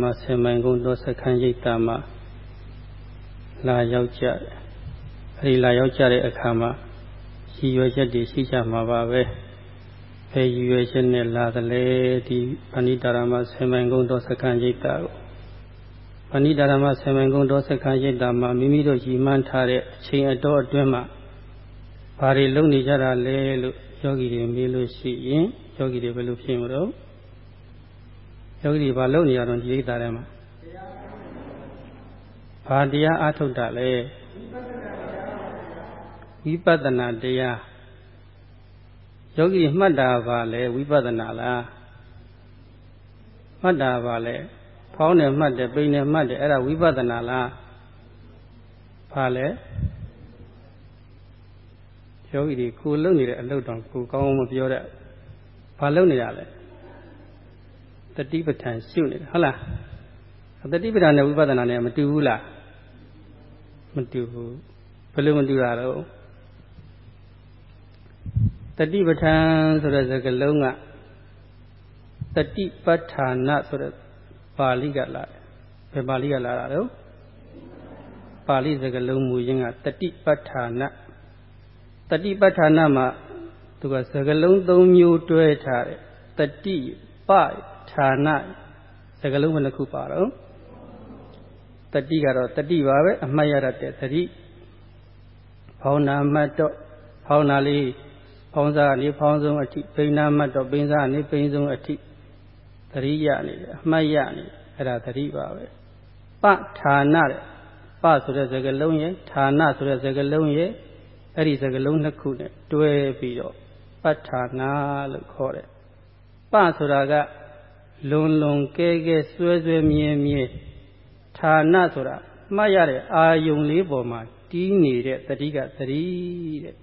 မဆင်မိုင်ကုန်းတော်စခန်းရိပ်တာမှာလာရောက်ကြတယ်အဲဒီလာရောက်ကြတဲ့အခါမှာရည်ရွယ်ချက်တွေရှိကြမှာပါပဲဘယ်ရည်ရွယ်ချက်နဲ့လာသလဲဒီဗဏိတာရမဆင်မိုင်ကုန်းတော်စခန်းရိပ်တာကိုဗဏိတာရမဆင်မိုင်ကုန်းတော်စခန်းရိပ်တာမှာမိမိတို့ရည်မှန်းထားတဲ့အချိန်အတော်အတွင်းမှာဘာတွေလုပ်နေကြတာလဲလို့ယောဂီတွေမေးလို့ရှိရင်ယောဂီတွေဘယ်လိုဖြစ်မလို့ ယောဂီတွေဘာလုပ်နေရတော့ဒီရိတ်သားထဲမှာဘာတရားအားထုတ်တာလဲဝိပဿနာတရားယောဂီမှတ်တာပါလဲဝိပဿနာလားမှတ်တာပါလဲဖောင်းတယ်မှတ်တယ်ပိန်တယ်မှတ်တယ်အဲ့ဒါဝိပဿနာလားဘာလဲယောဂီတွေကိုလုံနေတဲ့အလုပ်တောင်ကိုကောင်းအောင်မပြောတဲ့ဘာလုံနေရလဲ တတိပဋ္ဌာန်ရှုနေတာဟုတ်လားတတိပဋ္ဌာန်နဲ့ဝိပဿနာနဲ့မတူဘူးလားမတူဘူးဘယ်လိုမတူတာတော့တတိပဋ္ဌာန်ဆိုတဲ့စကားလုံးကတတိပဋ္ဌာနဆိုတဲ့ပါဠိကလာတယ်ဘယ်ပါဠိကလာတာတော့ပါဠိစကားလုံးမူရင်းကတတိပဋ္ဌာနတတိပဋ္ဌာနမှာသူကစကားလုံး၃မျိုးတွဲထားတယ်တတိပ ဌာနစကားလုံးဘယ်နှခုပါတော့တတိကတော့တတိပါပဲအမှတ်ရတတ်တဲ့သတိဖောင်းနာမှတ်တော့ဖောင်းနာလေးဖောင်းစားနေဖောင်းဆုံးအထိပိန်နာမှတ်တော့ပိန်စားနေပိန်ဆုံးအထိသတိရနေတယ်အမှတ်ရနေအဲ့ဒါသတိပါပဲပဌာနတဲ့ပဆိုတဲ့စကားလုံးရဲ့ဌာနဆိုတဲ့စကားလုံးရဲ့အဲ့ဒီစကားလုံးနှစ်ခုနဲ့တွဲပြီးတော့ပဋ္ဌာနာလို့ခေါ်တယ်ပဆိုတာက လွန်လွန်ကဲကဲဆွဲဆွဲမြဲမြဲဌာနဆိုတာမှတ်ရတဲ့အာယုံလေးပေါ်မှာတီးနေတဲ့တတိကသတိတဲ့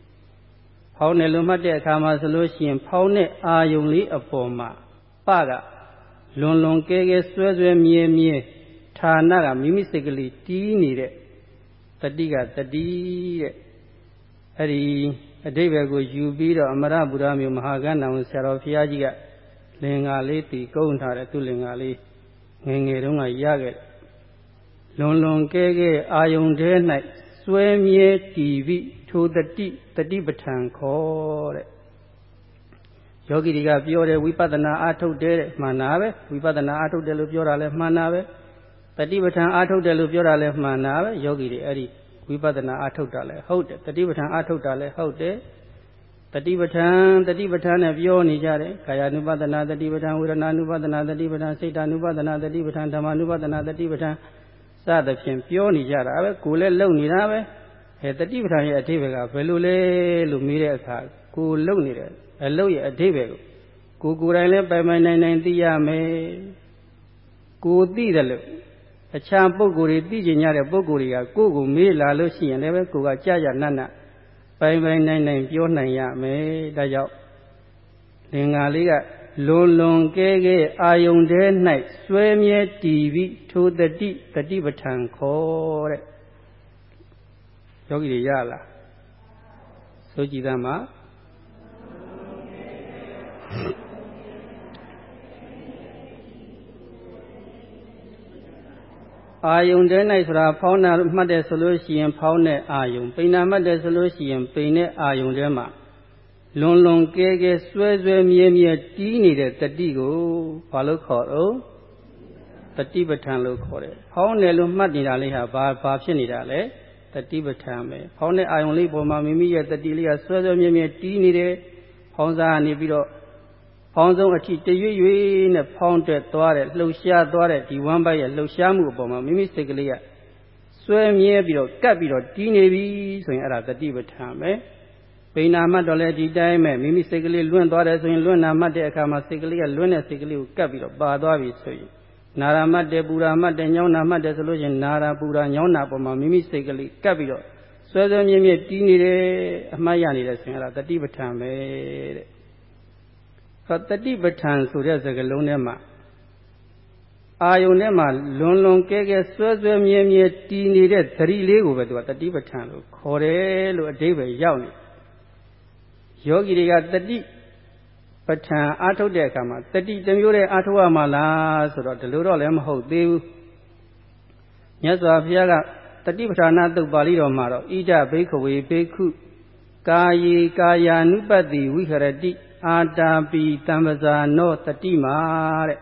ဖောင်းတယ်လို့မှတ်တဲ့အခါမှာဆိုလို့ရှိရင် ဖောင်းတဲ့အာယုံလေးအပေါ်မှာပကလွန်လွန်ကဲကဲဆွဲဆွဲမြဲမြဲဌာနကမိမိစိတ်ကလေးတီးနေတဲ့တတိကတတိတဲ့အဲ့ဒီအတိဘယ်ကိုယူပြီးတော့အမရဗုဒ္ဓမျိုးမဟာကဏ္ဍဝန်ဆရာတော်ဘုရားကြီးက လင်္ကာလေးတီကုန်းထားတဲ့သူ့လင်္ကာလေးငယ်ငယ်တုန်းကရခဲ့လွန်လွန်ကဲကဲအာယုန်ထဲ၌စွဲမြဲတည်ပြီးထိုတတိတတိပဋ္ဌံခေါ်တဲ့ယောဂီတွေကပြောတယ်ဝိပဿနာအားထုတ်တယ်တဲ့မှန်တာပဲဝိပဿနာအားထုတ်တယ်လို့ပြောတာလည်းမှန်တာပဲတတိပဋ္ဌံအားထုတ်တယ်လို့ပြောတာလည်းမှန်တာပဲယောဂီတွေအဲ့ဒီဝိပဿနာအားထုတ်တာလည်းဟုတ်တယ်တတိပဋ္ဌာန်အားထုတ်တာလည်းဟုတ်တယ် တတိပဋ္ဌာန်တတိပဋ္ဌာန်နဲ့ပြောနေကြတယ်ကာယ ानु ပဒနာတတိပဋ္ဌာန်ဝေဒနာ ानु ပဒနာတတိပဋ္ဌာန်စိတ် ानु ပဒနာတတိပဋ္ဌာန်ဓမ္မ ानु ပဒနာတတိပဋ္ဌာန်စသဖြင့်ပြောနေကြတာပဲကိုယ်လည်းလုံနေတာပဲအဲတတိပဋ္ဌာန်ရဲ့အဓိပ္ပာယ်ကဘယ်လိုလဲလို့မေးတဲ့အခါကိုလုံနေတယ်အလုတ်ရဲ့အဓိပ္ပာယ်ကိုကိုကိုယ်တိုင်လည်းပိုင်ပိုင်နိုင်နိုင်သိရမယ်ကိုသိတယ်လို့အခြားပုဂ္ဂိုလ်တွေသိကျင်ကြတဲ့ပုဂ္ဂိုလ်တွေကကိုယ့်ကိုမေးလာလို့ရှိရင်လည်းပဲကိုယ်ကကြာကြာနတ်နတ် ပိုင်ပိုင်နိုင်နိုင်ပြောနိုင်ရမယ်ဒါကြောင့်လင်္ကာလေးကလွန်လွန်ကဲကဲအာယုန်ထဲ၌စွဲမြဲတည်ပြီးထိုတတိတတိပဋ္ဌံခေါ်တဲ့ယောဂီတွေရလားဆိုကြည်သားမှာ အာယုန်တဲ၌ဆိုတာဖောင်းတာမှတ်တယ်ဆိုလို့ရှိရင်ဖောင်းတဲ့အာယုန်ပိန်တာမှတ်တယ်ဆိုလို့ရှိရင်ပိန်တဲ့အာယုန်ထဲမှာလွန်လွန်ကဲကဲဆွဲဆွဲမြဲမြဲတီးနေတဲ့တတိကိုဘာလို့ခေါ်တော့တတိပဋ္ဌာန်လို့ခေါ်တယ်ဖောင်းတယ်လို့မှတ်နေတာလေးဟာဘာဘာဖြစ်နေတာလဲတတိပဋ္ဌာန်ပဲဖောင်းတဲ့အာယုန်လေးပေါ်မှာမိမိရဲ့တတိလေးကဆွဲဆွဲမြဲမြဲတီးနေတယ်ဖောင်းစားနေပြီးတော့ ဖောင်းဆုံးအထိတရွေ့ရွေ့နဲ့ဖောင်းတက်သွားတဲ့လှုပ်ရှားသွားတဲ့ဒီဝမ်းပိုက်ရဲ့လှုပ်ရှားမှုအပေါ်မှာမိမိစိတ်ကလေးကဆွဲမြဲပြီးတော့ကပ်ပြီးတော့တီးနေပြီဆိုရင်အဲ့ဒါတတိပဋ္ဌာန်ပဲပိဏာမှတ်တော့လည်းဒီတိုင်းပဲမိမိစိတ်ကလေးလွင့်သွားတယ်ဆိုရင်လွင့်နာမှတ်တဲ့အခါမှာစိတ်ကလေးကလွင့်တဲ့စိတ်ကလေးကိုကပ်ပြီးတော့ပါသွားပြီဆိုရင်နာရမှတ်တယ်ပူရာမှတ်တယ်ညောင်းနာမှတ်တယ်ဆိုလို့ရှိရင်နာရာပူရာညောင်းနာပေါ်မှာမိမိစိတ်ကလေးကပ်ပြီးတော့ဆွဲဆွဲမြဲမြဲတီးနေတယ်အမှတ်ရနေတယ်ဆိုရင်အဲ့ဒါတတိပဋ္ဌာန်ပဲတဲ့ တတိပဋ္ဌာန်ဆိုတဲ့စကားလုံးထဲမှာအာယုန်ထဲမှာလွန်လွန်ကဲကဲဆွဲဆွဲမြဲမြဲတည်နေတဲ့သတိလေးကိုပဲသူကတတိပဋ္ဌာန်လို့ခေါ်တယ်လို့အဓိပ္ပာယ်ရောက်နေယောဂီတွေကတတိပပဋ္ဌာန်အားထုတ်တဲ့အခါမှာတတိတစ်မျိုးတည်းအားထုတ်ရမှာလားဆိုတော့ဒီလိုတော့လည်းမဟုတ်သေးဘူးမြတ်စွာဘုရားကတတိပဋ္ဌာနာတုတ်ပါဠိတော်မှာတော့ဣဒဘိခဝေဘိက္ခုကာယေကာယာနုပတ္တိဝိဟရတိ အာတာပိတံပဇာနောတတိမာတဲ့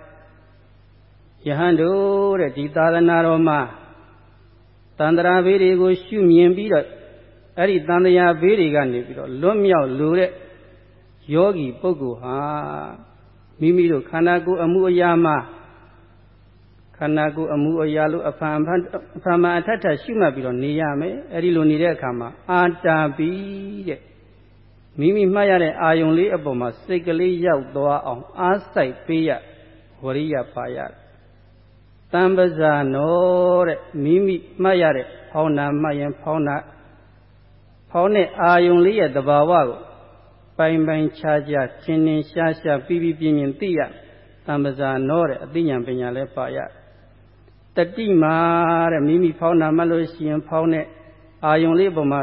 ယဟန်တို့တဲ့ဒီသာသနာတော်မှာတန္တရာဘေးတွေကိုရှုမြင်ပြီးတော့အဲ့ဒီတန်တရားဘေးတွေကနေပြီးတော့လွတ်မြောက်လို့တဲ့ယောဂီပုဂ္ဂိုလ်ဟာမိမိတို့ခန္ဓာကိုယ်အမှုအရာမှာခန္ဓာကိုယ်အမှုအရာလို့အဖန်အဖန်အဖန်မှအထက်ထပ်ရှုမှတ်ပြီးတော့နေရမယ်အဲ့ဒီလိုနေတဲ့အခါမှာအာတာပိတဲ့ မိမိမှတ်ရတဲ့အာယုံလေးအပေါ်မှာစိတ်ကလေးရောက်သွားအောင်အားစိုက်ပေးရဝရိယပါရတံပဇာနောတဲ့မိမိမှတ်ရတဲ့ဖောင်းနာမှတ်ရင်ဖောင်းနာဖောင်းတဲ့အာယုံလေးရဲ့တဘာဝကိုပိုင်ပိုင်ခြားခြားရှင်းရှင်းရှားရှားပြီးပြီးပြင်းပြင်းသိရတံပဇာနောတဲ့အသိဉာဏ်ပညာလည်းပါရတတိမာတဲ့မိမိဖောင်းနာမှတ်လို့ရှိရင်ဖောင်းတဲ့အာယုံလေးပေါ်မှာ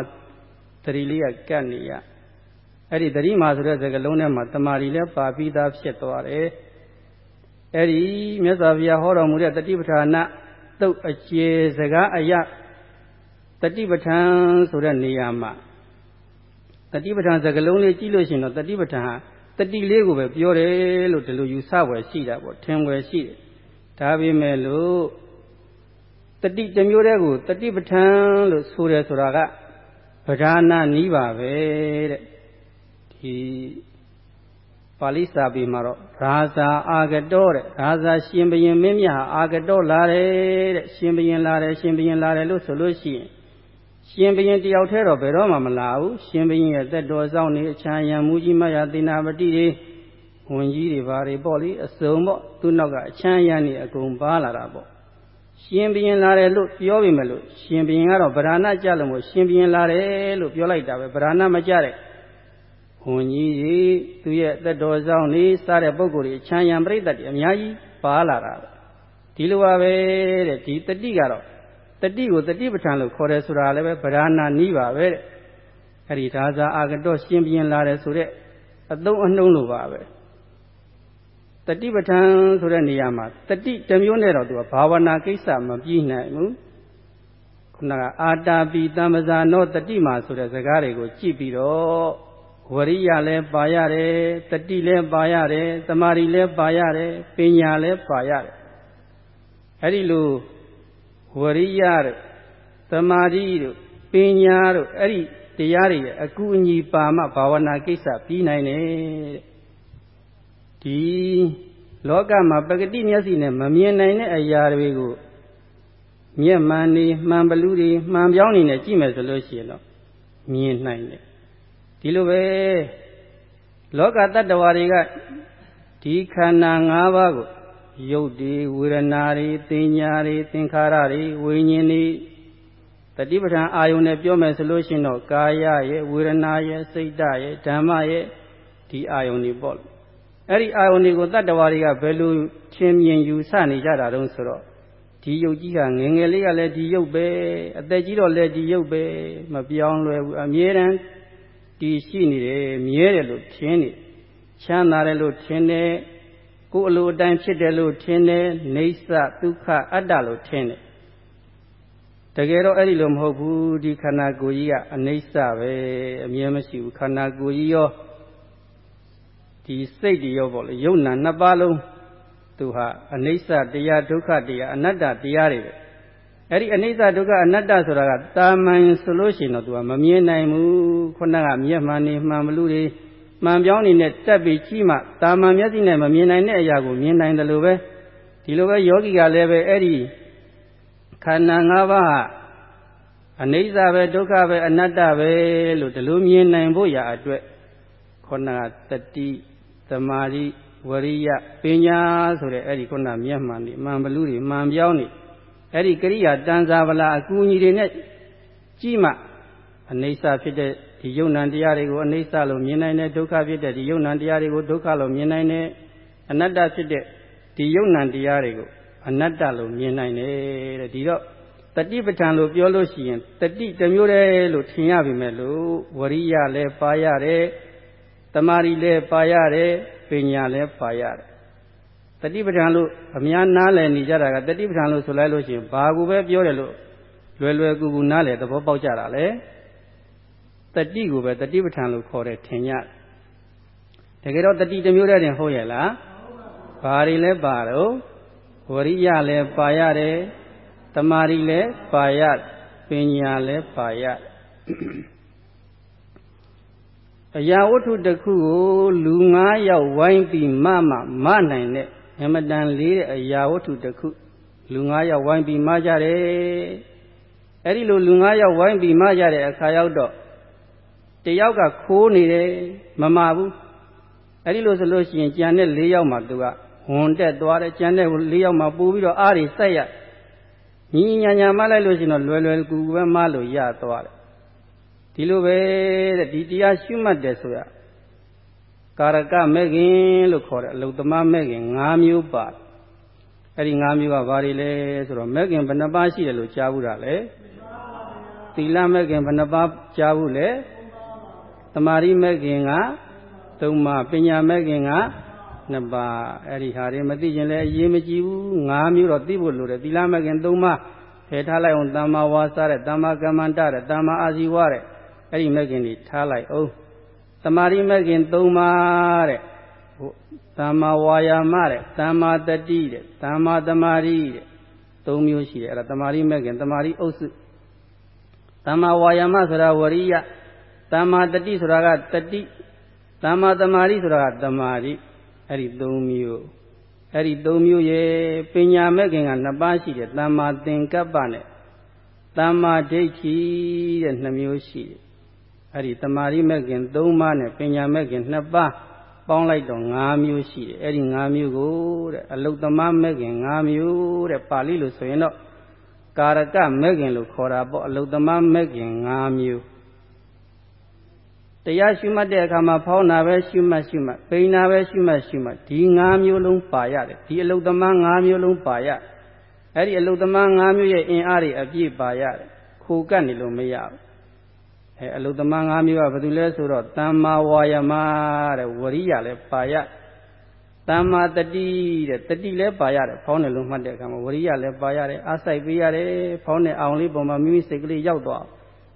တတိလေးကကတ်နေရ အဲ့ဒီတတိမာဆိုတဲ့စကားလုံးထဲမှာတမာရီလည်းပါပြီးသားဖြစ်သွားတယ်အဲ့ဒီမြတ်စွာဘုရားဟောတော်မူတဲ့တတိပဋ္ဌာနသုတ်အကျေစကားအယတတိပဋ္ဌာန်ဆိုတဲ့နေရာမှာတတိပဋ္ဌာန်စကားလုံးလေးကြည့်လို့ရှိရင်တော့တတိပဋ္ဌာန်ဟာတတိလေးကိုပဲပြောတယ်လို့ဒီလိုယူဆဝယ်ရှိတာပေါ့ထင်ဝယ်ရှိတယ်ဒါပေမဲ့လို့တတိတစ်မျိုးတည်းကိုတတိပဋ္ဌာန်လို့ဆိုတယ်ဆိုတာကပဓာနာနီးပါပဲတဲ့ ဒီပါဠိစာပေမှာတော့ရာဇာအာဂတောတဲ့ရာဇာရှင်ဘရင်မင်းမြတ်ဟာအာဂတောလာတယ်တဲ့ရှင်ဘရင်လာတယ်ရှင်ဘရင်လာတယ်လို့ဆိုလို့ရှိရင်ရှင်ဘရင်တယောက်တည်းတော့ဘယ်တော့မှမလာဘူးရှင်ဘရင်ရဲ့သက်တော်ဆောင်နေအချမ်းရံမူကြီးမရသေနာပတိတွေဝန်ကြီးတွေဘာတွေပေါ့လေအစုံပေါ့သူ့နောက်ကအချမ်းရံနေအကုန်ပါလာတာပေါ့ရှင်ဘရင်လာတယ်လို့ပြောပြီမဲ့လို့ရှင်ဘရင်ကတော့ဗราဏကြလို့မို့ရှင်ဘရင်လာတယ်လို့ပြောလိုက်တာပဲဗราဏမကြတဲ့ ဝန်ကြီးကြီးသူရဲ့သက်တော်ဆောင်နေစားတဲ့ပုံကိုယ်ကြီးချမ်းရံပြိတ္တတွေအများကြီးပါလာတာဒီလိုပါပဲတဲ့ဒီတတိကတော့တတိကိုတတိပဋ္ဌာန်လို့ခေါ်တယ်ဆိုတာလည်းပဲဗราဏနီးပါပဲတဲ့အဲ့ဒီဒါသာအာကတော့ရှင်ပြင်းလာတယ်ဆိုတဲ့အသုံးအနှုံးလိုပါပဲတတိပဋ္ဌာန်ဆိုတဲ့နေရာမှာတတိတစ်မျိုးနဲ့တော့သူကဘာဝနာကိစ္စမပြီးနိုင်ဘူးခုနကအာတာပိတမ္ပဇာနောတတိမာဆိုတဲ့စကားတွေကိုကြည့်ပြီးတော့ ဝရိယလည်းပါရတယ်တတိလည်းပါရတယ်တမာရီလည်းပါရတယ်ပညာလည်းပါရတယ်အဲ့ဒီလိုဝရိယတို့သမာဓိတို့ပညာတို့အဲ့ဒီတရားတွေရဲ့အကူအညီပါမှဘာဝနာကိစ္စပြီးနိုင်တယ်တဲ့ဒီလောကမှာပဂတိမျက်စိနဲ့မမြင်နိုင်တဲ့အရာတွေကိုမျက်မှန်နေမှန်ဘလူတွေမှန်ပြောင်းနေနဲ့ကြည့်မယ်ဆိုလို့ရှိရင်တော့မြင်နိုင်တယ် ဒီလိုပဲလောကတ attva တွေကဒီခန္ဓာ၅ပါးကိုရုပ်တွေဝေဒနာတွေသင်ညာတွေသင်္ခါရတွေဝိညာဉ်တွေတတိပဋ္ဌာန်အာယုန်နဲ့ပြောမယ်ဆိုလို့ရှိရင်တော့ကာယရဲ့ဝေဒနာရဲ့စိတ်ဓာတ်ရဲ့ဓမ္မရဲ့ဒီအာယုန်တွေပေါ့အဲ့ဒီအာယုန်တွေကိုတတ္တဝါတွေကဘယ်လိုချင်းမြင်ယူဆနေကြတာတုံးဆိုတော့ဒီယုတ်ကြီးကငငယ်လေးကလည်းဒီယုတ်ပဲအသက်ကြီးတော့လည်းဒီယုတ်ပဲမပြောင်းလဲဘူးအမြဲတမ်း တည်ရှိနေတယ်မြဲတယ်လို့ထင်နေချမ်းသာတယ်လို့ထင်တယ်ကိုယ်အလိုအတိုင်းဖြစ်တယ်လို့ထင်တယ်နေဆဒုက္ခအတ္တလို့ထင်တယ်တကယ်တော့အဲ့ဒီလိုမဟုတ်ဘူးဒီခန္ဓာကိုယ်ကြီးကအနိစ္စပဲအမြဲမရှိဘူးခန္ဓာကိုယ်ကြီးရောဒီစိတ်တွေရောပေါ့လေယုံနာနှစ်ပါးလုံးသူဟာအနိစ္စတရားဒုက္ခတရားအနတ္တတရားတွေပဲ အဲ့ဒီအနိစ္စဒုက္ခအနတ္တဆိုတာကတာမန်ဆိုလို့ရှိရင်တော့သူကမမြင်နိုင်ဘူးခုနကမျက်မှန်နေမှန်မလို့တွေမှန်ပြောင်းနေတဲ့တက်ပြီးကြီးမှတာမန်မျက်စိနဲ့မမြင်နိုင်တဲ့အရာကိုမြင်နိုင်တယ်လို့ပဲဒီလိုပဲယောဂီကလည်းပဲအဲ့ဒီခန္ဓာ၅ပါးအနိစ္စပဲဒုက္ခပဲအနတ္တပဲလို့ဒီလိုမြင်နိုင်ဖို့ရာအတွက်ခုနကတတိသမာဓိဝရိယပညာဆိုတဲ့အဲ့ဒီခုနမျက်မှန်နေမှန်ဘလူတွေမှန်ပြောင်းနေ အဲ့ဒီကရိယာတန်စာဗလာအကူအညီတွေနဲ့ကြည့်မှအနိစ္စဖြစ်တဲ့ဒီယုံ nant တရားတွေကိုအနိစ္စလို့မြင်နိုင်တယ်ဒုက္ခဖြစ်တဲ့ဒီယုံ nant တရားတွေကိုဒုက္ခလို့မြင်နိုင်တယ်အနတ္တဖြစ်တဲ့ဒီယုံ nant တရားတွေကိုအနတ္တလို့မြင်နိုင်တယ်တဲ့ဒီတော့တတိပဋ္ဌာန်လို့ပြောလို့ရှိရင်တတိတစ်မျိုးတည်းလို့ထင်ရပြီမဲ့လို့ဝရိယလည်းပါရတယ်တမာရီလည်းပါရတယ်ပပညာလည်းပါရတယ် တတိပဋ္ဌာန်လို့အများနားလည်နေကြတာကတတိပဋ္ဌာန်လို့ဆိုလိုက်လို့ရှိရင်ဘာကူပဲပြောတယ်လို့လွယ်လွယ်ကူကူနားလည်သဘောပေါက်ကြတာလေတတိကိုပဲတတိပဋ္ဌာန်လို့ခေါ်တယ်ထင်ရတယ်တကယ်တော့တတိတစ်မျိုးတည်းတင်ဟုတ်ရဲ့လားဘာတွေလဲပါတော့ဝရိယလည်းပါရတယ်တမာရီလည်းပါရပညာလည်းပါရအရာဝတ္ထုတစ်ခုကိုလူ9ယောက်ဝိုင်းပြီးမမမနိုင်တဲ့ အမတန်လေးတဲ့အရာဝတ္ထုတစ်ခုလူ9ယောက်ဝိုင်းပြီးမကြတယ်အဲ့ဒီလိုလူ9ယောက်ဝိုင်းပြီးမကြတဲ့အခါရောက်တော့တယောက်ကခိုးနေတယ်မမဘူးအဲ့ဒီလိုဆိုလို့ရှိရင်ကြံတဲ့၄ယောက်မှသူကဝန်တက်သွားတယ်ကြံတဲ့၄ယောက်မှပို့ပြီးတော့အားတွေဆက်ရညီညာညာမလိုက်လို့ရှိရင်တော့လွယ်လွယ်ကူကူပဲမလို့ရသွားတယ်ဒီလိုပဲတဲ့ဒီတရားရှုမှတ်တယ်ဆိုရ ကာရကမဲ့ခင်လို့ခေါ်တယ်အလုတ္တမမဲ့ခင်၅မျိုးပါအဲ့ဒီ၅မျိုးကဘာတွေလဲဆိုတော့မဲ့ခင်ဘယ်နှပါးရှိတယ်လို့ကြားဘူးတာလဲသီလမဲ့ခင်ဘယ်နှပါးကြားဘူးလဲတမာရီမဲ့ခင်ကသုံးပါးပညာမဲ့ခင်ကနှစ်ပါးအဲ့ဒီဟာတွေမသိရင်လည်းအရေးမကြီးဘူး၅မျိုးတော့သိဖို့လိုတယ်သီလမဲ့ခင်သုံးပါးဖယ်ထားလိုက်အောင်တမ္မာဝါစာတဲ့တမ္မာကမ္မန္တတဲ့တမ္မာအာဇီဝတဲ့အဲ့ဒီမဲ့ခင်တွေထားလိုက်အောင် တမာရီမဲ့ခင်၃ပါးတဲ့သမ္မာဝါယာမတဲ့သမ္မာတတိတဲ့သမ္မာတမာရီတဲ့သုံးမျိုးရှိတယ်အဲ့ဒါတမာရီမဲ့ခင်တမာရီအုပ်စုသမ္မာဝါယာမဆိုတာဝရိယသမ္မာတတိဆိုတာကတတိသမ္မာတမာရီဆိုတာကတမာရီအဲ့ဒီ၃မျိုးအဲ့ဒီ၃မျိုးရဲ့ပညာမဲ့ခင်ကနှစ်ပါးရှိတယ်သမ္မာသင်္ကပ္ပနဲ့သမ္မာဒိဋ္ဌိတဲ့နှစ်မျိုးရှိတယ် အဲ့ဒီတမာရီမဲ့ခင်၃ပါးနဲ့ပညာမဲ့ခင်၂ပါးပေါင်းလိုက်တော့၅မျိုးရှိတယ်အဲ့ဒီ၅မျိုးကိုတဲ့အလုတ်သမားမဲ့ခင်၅မျိုးတဲ့ပါဠိလိုဆိုရင်တော့ကာရကမဲ့ခင်လို့ခေါ်တာပေါ့အလုတ်သမားမဲ့ခင်၅မျိုးတရားရှုမှတ်တဲ့အခါမှာဖောင်းတာပဲရှုမှတ်ရှုမှတ်ပိန်တာပဲရှုမှတ်ရှုမှတ်ဒီ၅မျိုးလုံးပါရတယ်ဒီအလုတ်သမား၅မျိုးလုံးပါရအဲ့ဒီအလုတ်သမား၅မျိုးရဲ့အင်အားတွေအပြည့်ပါရတယ်ခိုကပ်နေလို့မရဘူး အဲအလုတ္တမ၅မျိုးကဘာတူလဲဆိုတော့တမ္မာဝါယမတဲ့ဝရိယလည်းပါရတမ္မာတတိတဲ့တတိလည်းပါရတယ်ဖောင်းတယ်လို့မှတ်တဲ့အခါမှာဝရိယလည်းပါရတယ်အားစိုက်ပေးရတယ်ဖောင်းတဲ့အောင်လေးပုံမှာမိမိစိတ်ကလေးရောက်သွား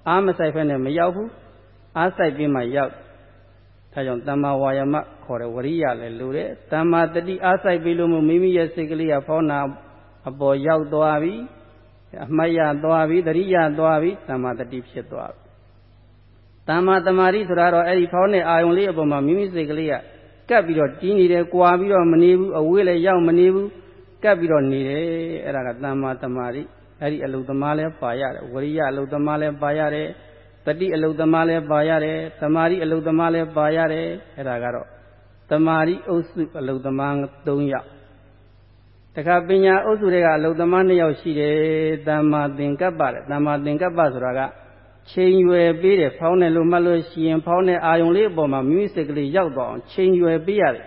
အားမစိုက်ဖက်နဲ့မရောက်ဘူးအားစိုက်ပြီးမှရောက်ဒါကြောင့်တမ္မာဝါယမခေါ်တဲ့ဝရိယလည်းလိုတယ်တမ္မာတတိအားစိုက်ပြီးလို့မိမိရဲ့စိတ်ကလေးကဖောင်းတာအပေါ်ရောက်သွားပြီအမှတ်ရသွားပြီတရိယသွားပြီတမ္မာတတိဖြစ်သွားပြီ တမ္မာတမာရီဆိုတာတော့အဲ့ဒီဖောင်းတဲ့အာယုံလေးအပေါ်မှာမိမိစိတ်ကလေးကကပ်ပြီးတော့တီးနေတယ်၊ကြွာပြီးတော့မနေဘူးအဝေးလည်းရောက်မနေဘူးကပ်ပြီးတော့နေတယ်အဲ့ဒါကတမ္မာတမာရီအဲ့ဒီအလုသမားလည်းပါရတယ်ဝရိယအလုသမားလည်းပါရတယ်တတိအလုသမားလည်းပါရတယ်တမာရီအလုသမားလည်းပါရတယ်အဲ့ဒါကတော့တမာရီအုပ်စုအလုသမား3ယောက်တခါပညာအုပ်စုတွေကအလုသမား2ယောက်ရှိတယ်တမ္မာသင်္ကပ္ပတဲ့တမ္မာသင်္ကပ္ပဆိုတာက ချိန်ရွယ်ပေးတယ်ဖောင်းတယ်လို့မှတ်လို့ရှိရင်ဖောင်းတဲ့အာယုံလေးအပေါ်မှာမိမိစိတ်ကလေးရောက်သွားအောင်ချိန်ရွယ်ပေးရတယ်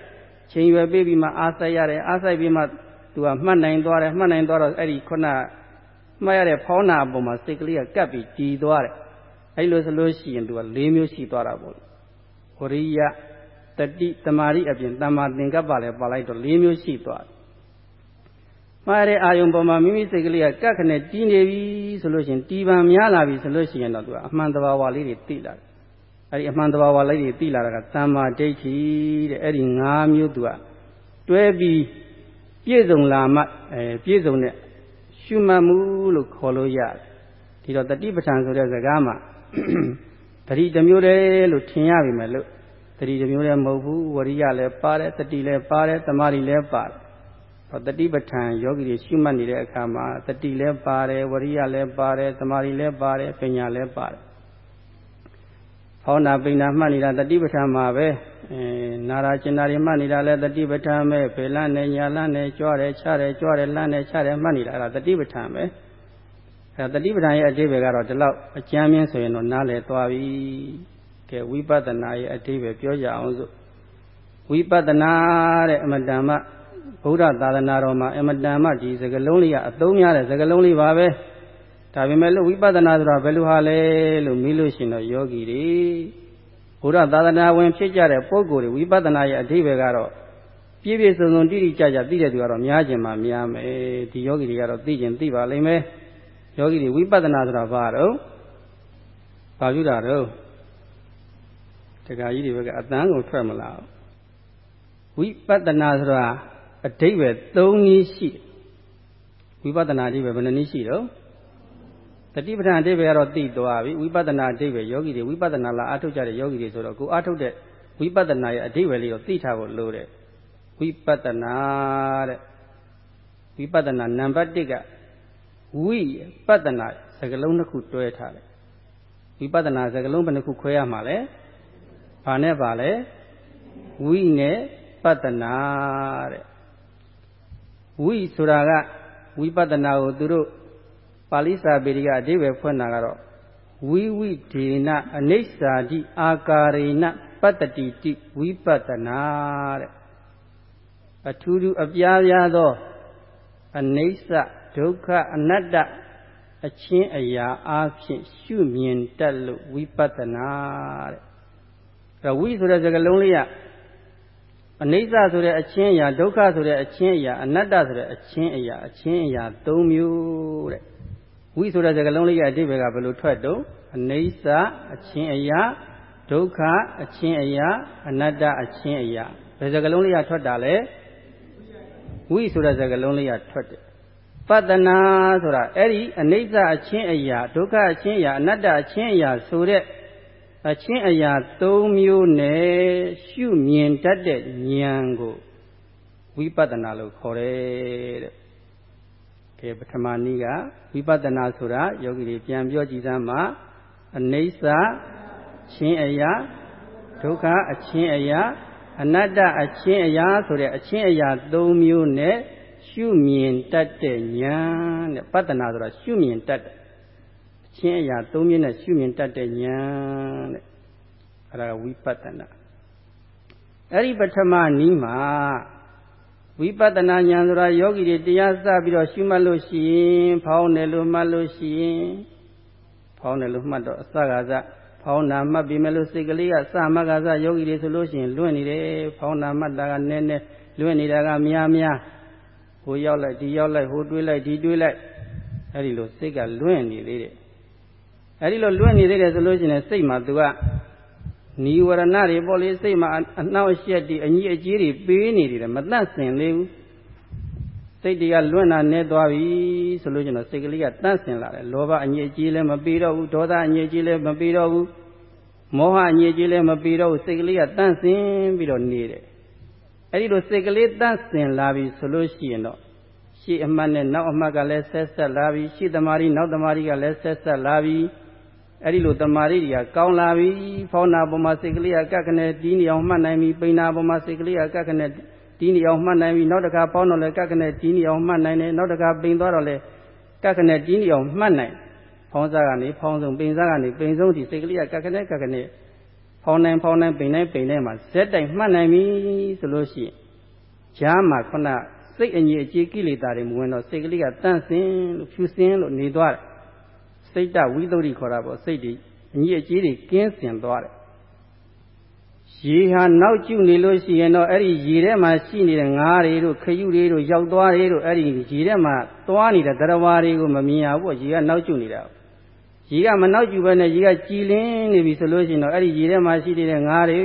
ချိန်ရွယ်ပေးပြီးမှအားစိုက်ရတယ်အားစိုက်ပြီးမှသူကမှတ်နိုင်သွားတယ်မှတ်နိုင်သွားတော့အဲ့ဒီခုနမှတ်ရတဲ့ဖောင်းတာအပေါ်မှာစိတ်ကလေးကကပ်ပြီးတည်သွားတယ်အဲ့လိုဆိုလို့ရှိရင်သူက၄မျိုးရှိသွားတာပေါ့ဝရိယတတိတမာရိအပြင်တမ္မာသင်္ကပ္ပလည်းပါလိုက်တော့၄မျိုးရှိသွားတယ် မှားတဲ့အာယုံပေါ်မှာမိမိစိတ်ကလေးကကက်ခနဲ့တီးနေပြီဆိုလို့ရှိရင်တီးပံများလာပြီဆိုလို့ရှိရင်တော့သူကအမှန်တဘာဝလေးတွေသိလာတယ်။အဲဒီအမှန်တဘာဝလေးတွေသိလာတာကသမ္မာဒိဋ္ဌိတဲ့အဲဒီ၅မျိုးသူကတွဲပြီးပြည့်စုံလာမှအဲပြည့်စုံတဲ့ရှုမှတ်မှုလို့ခေါ်လို့ရတယ်။ဒီတော့တတိပဋ္ဌာန်ဆိုတဲ့စကားမှာတတိတစ်မျိုးတည်းလို့ထင်ရပြီမဲ့လို့တတိတစ်မျိုးတည်းမဟုတ်ဘူးဝရိယလည်းပါတယ်တတိလည်းပါတယ်တမာရီလည်းပါတယ် တတိပဋ္ဌာန်ယောဂီတွေရှုမှတ်နေတဲ့အခါမှာတတိလည်းပါတယ်ဝရိယလည်းပါတယ်သမာဓိလည်းပါတယ်ပညာလည်းပါတယ်ဟောနာပိဏာမှတ်နေတာတတိပဋ္ဌာန်မှာပဲအဲနာရာကျင်နာတွေမှတ်နေတာလည်းတတိပဋ္ဌာန်ပဲဖေလန်းနဲ့ညာလန်းနဲ့ကြွားတယ်ချတယ်ကြွားတယ်လန်းတယ်ချတယ်မှတ်နေတာအဲ့ဒါတတိပဋ္ဌာန်ပဲအဲတတိပဋ္ဌာန်ရဲ့အဓိပ္ပာယ်ကတော့ဒီလောက်အကျမ်းမြင့်ဆိုရင်တော့နားလည်သွားပြီကဲဝိပဿနာရဲ့အဓိပ္ပာယ်ပြောကြအောင်စို့ဝိပဿနာတဲ့အမတန်မှ ဗုဒ္ဓသာသနာတော်မှာအမတန်မှဒီစကလုံးလေးကအသုံးများတဲ့စကလုံးလေးပါပဲဒါပေမဲ့လို့ဝိပဿနာဆိုတာဘယ်လိုဟာလဲလို့မေးလို့ရှိရင်တော့ယောဂီတွေဘုရားသာသနာဝင်ဖြစ်ကြတဲ့ပုဂ္ဂိုလ်တွေဝိပဿနာရဲ့အဓိပ္ပာယ်ကတော့ပြည့်ပြည့်စုံစုံတိတိကျကျသိတဲ့သူကတော့များကျင်မှများမယ်ဒီယောဂီတွေကတော့သိကျင်သိပါလိမ့်မယ်ယောဂီတွေဝိပဿနာဆိုတာဘာတော့ဘာပြုတာတော့တခါကြီးတွေဘက်ကအတန်းကိုထွက်မလာဝိပဿနာဆိုတာ အဓိပ္ပာယ်၃နည်းရှိဝိပဿနာအဓိပ္ပာယ်ဘယ်နှနည်းရှိတော့တတိပဌာန်အဓိပ္ပာယ်ကတော့သိသွားပြီဝိပဿနာအဓိပ္ပာယ်ယောဂီတွေဝိပဿနာလာအထုတ်ကြတဲ့ယောဂီတွေဆိုတော့ကိုအထုတ်တဲ့ဝိပဿနာရဲ့အဓိပ္ပာယ်လေးကိုသိထားဖို့လိုတယ်ဝိပဿနာတဲ့ဝိပဿနာနံပါတ်1ကဝိပဿနာစကလုံးတစ်ခုတွဲထားတယ်ဝိပဿနာစကလုံးဘယ်နှခုခွဲရမှာလဲဘာနဲ့ပါလဲဝိနဲ့ပဿနာတဲ့ ဝိဆိုတာကဝိပဿနာကိုသူတို့ပါဠိစာပေတွေကအဓိပ္ပာယ်ဖွင့်တာကတော့ဝိဝိဒေနအနိစ္စာတိအာကာရေနပတ္တိတိဝိပဿနာတဲ့အထူးထူးအပြားပြားသောအနိစ္စဒုက္ခအနတ္တအချင်းအရာအားဖြင့်ရှုမြင်တတ်လို့ဝိပဿနာတဲ့အဲဝိဆိုတဲ့စကားလုံးလေးက အနိစ္စဆိုတဲ့အချင်းအရာဒုက္ခဆိုတဲ့အချင်းအရာအနတ္တဆိုတဲ့အချင်းအရာအချင်းအရာ၃မျိုးတဲ့ဝိဆိုတဲ့စကားလုံးလေးရဲ့အဓိပ္ပာယ်ကဘယ်လိုထွက်တော့အနိစ္စအချင်းအရာဒုက္ခအချင်းအရာအနတ္တအချင်းအရာဘယ်စကားလုံးလေးကထွက်တာလဲဝိဆိုတဲ့စကားလုံးလေးကထွက်တယ်ပတ္တနာဆိုတာအဲ့ဒီအနိစ္စအချင်းအရာဒုက္ခအချင်းအရာအနတ္တအချင်းအရာဆိုတဲ့ အချင်းအရာ၃မျိုးနဲ့ရှုမြင်တတ်တဲ့ဉာဏ်ကိုဝိပဿနာလို့ခေါ်တယ်တဲ့။ကဲပထမနည်းကဝိပဿနာဆိုတာယောဂီတွေပြန်ပြောကြည့်စမ်းမှာအနိစ္စချင်းအရာဒုက္ခအချင်းအရာအနတ္တအချင်းအရာဆိုတဲ့အချင်းအရာ၃မျိုးနဲ့ရှုမြင်တတ်တဲ့ဉာဏ်တဲ့ပတ္တနာဆိုတာရှုမြင်တတ်တဲ့အ ချင်းအရာ၃မျိုးနဲ့ရှုမြင်တတ်တဲ့ဉာဏ်တဲ့အဲ့ဒါကဝိပဿနာအဲ့ဒီပထမနည်းမှာဝိပဿနာဉာဏ်ဆိုတာယောဂီတွေတရားစပြီးတော့ရှုမှတ်လို့ရှိရင်ဖောင်းတယ်လို့မှတ်လို့ရှိရင်ဖောင်းတယ်လို့မှတ်တော့အစကစဖောင်းနာမှတ်ပြီးမဲ့လို့စိတ်ကလေးကစမှတ်ကစယောဂီတွေဆိုလို့ရှိရင်လွင့်နေတယ်ဖောင်းနာမှတ်တာကနည်းနည်းလွင့်နေတာကများများဟိုရောက်လိုက်ဒီရောက်လိုက်ဟိုတွေးလိုက်ဒီတွေးလိုက်အဲ့ဒီလိုစိတ်ကလွင့်နေသေးတယ် အဲ့ဒီလိုလွင့်နေသေးတယ်ဆိုလို့ရှိရင်စိတ်မှာသူကနီဝရဏတွေပေါ့လေစိတ်မှာအနှောက်အယှက်တွေအညီအကျေးတွေပေးနေတယ်မတတ်စင်သေးဘူးစိတ်တွေကလွင့်တာနဲ့သွားပြီဆိုလို့ကျွန်တော်စိတ်ကလေးကတန့်စင်လာတယ်လောဘအညစ်အကြေးလည်းမပေးတော့ဘူးဒေါသအညစ်အကြေးလည်းမပေးတော့ဘူးမောဟအညစ်အကြေးလည်းမပေးတော့ဘူးစိတ်ကလေးကတန့်စင်ပြီးတော့နေတယ်အဲ့ဒီလိုစိတ်ကလေးတန့်စင်လာပြီဆိုလို့ရှိရင်တော့ရှေ့အမှတ်နဲ့နောက်အမှတ်ကလည်းဆက်ဆက်လာပြီရှေ့သမารီနောက်သမารီကလည်းဆက်ဆက်လာပြီ အဲ့ဒီလိုတမာရီတွေကကောင်းလာပြီဖောင်းနာပေါ်မှာစိတ်ကလေးကကက်ကနေတီးနေအောင်မှတ်နိုင်ပြီပိန်နာပေါ်မှာစိတ်ကလေးကကက်ကနေတီးနေအောင်မှတ်နိုင်ပြီနောက်တစ်ခါဖောင်းတော့လည်းကက်ကနေတီးနေအောင်မှတ်နိုင်တယ်နောက်တစ်ခါပိန်သွားတော့လည်းကက်ကနေတီးနေအောင်မှတ်နိုင်ဖောင်းစားကနေဖောင်းဆုံးပိန်စားကနေပိန်ဆုံးဒီစိတ်ကလေးကကက်ကနေကက်ကနေဖောင်းနိုင်ဖောင်းနိုင်ပိန်နိုင်ပိန်နိုင်မှာဇက်တိုင်မှတ်နိုင်ပြီဆိုလို့ရှိရင်ဈာမှာခုနစိတ်အငြိအကျေးကိလေသာတွေမဝင်တော့စိတ်ကလေးကတန့်စင်လို့ဖြူစင်လို့နေသွားတယ် စိတ်တဝိသုဒ္ဓိခေါ်တာပေါ့စိတ်တွေအညီအကျေးတွေကင်းစင်သွားတယ်ရေဟာနောက်ကျနေလို့ရှိရင်တော့အဲ့ဒီရေထဲမှာရှိနေတဲ့ငါးတွေတို့ခရုတွေတို့ရောက်သွားတွေတို့အဲ့ဒီရေထဲမှာသွားနေတဲ့သရဝါတွေကိုမမြင်ရဘူးပေါ့ရေကနောက်ကျနေတာရေကမနောက်ကျပဲနဲ့ရေကကြည်လင်းနေပြီဆိုလို့ရှိရင်တော့အဲ့ဒီရေထဲမှာရှိနေတဲ့ငါးတွေ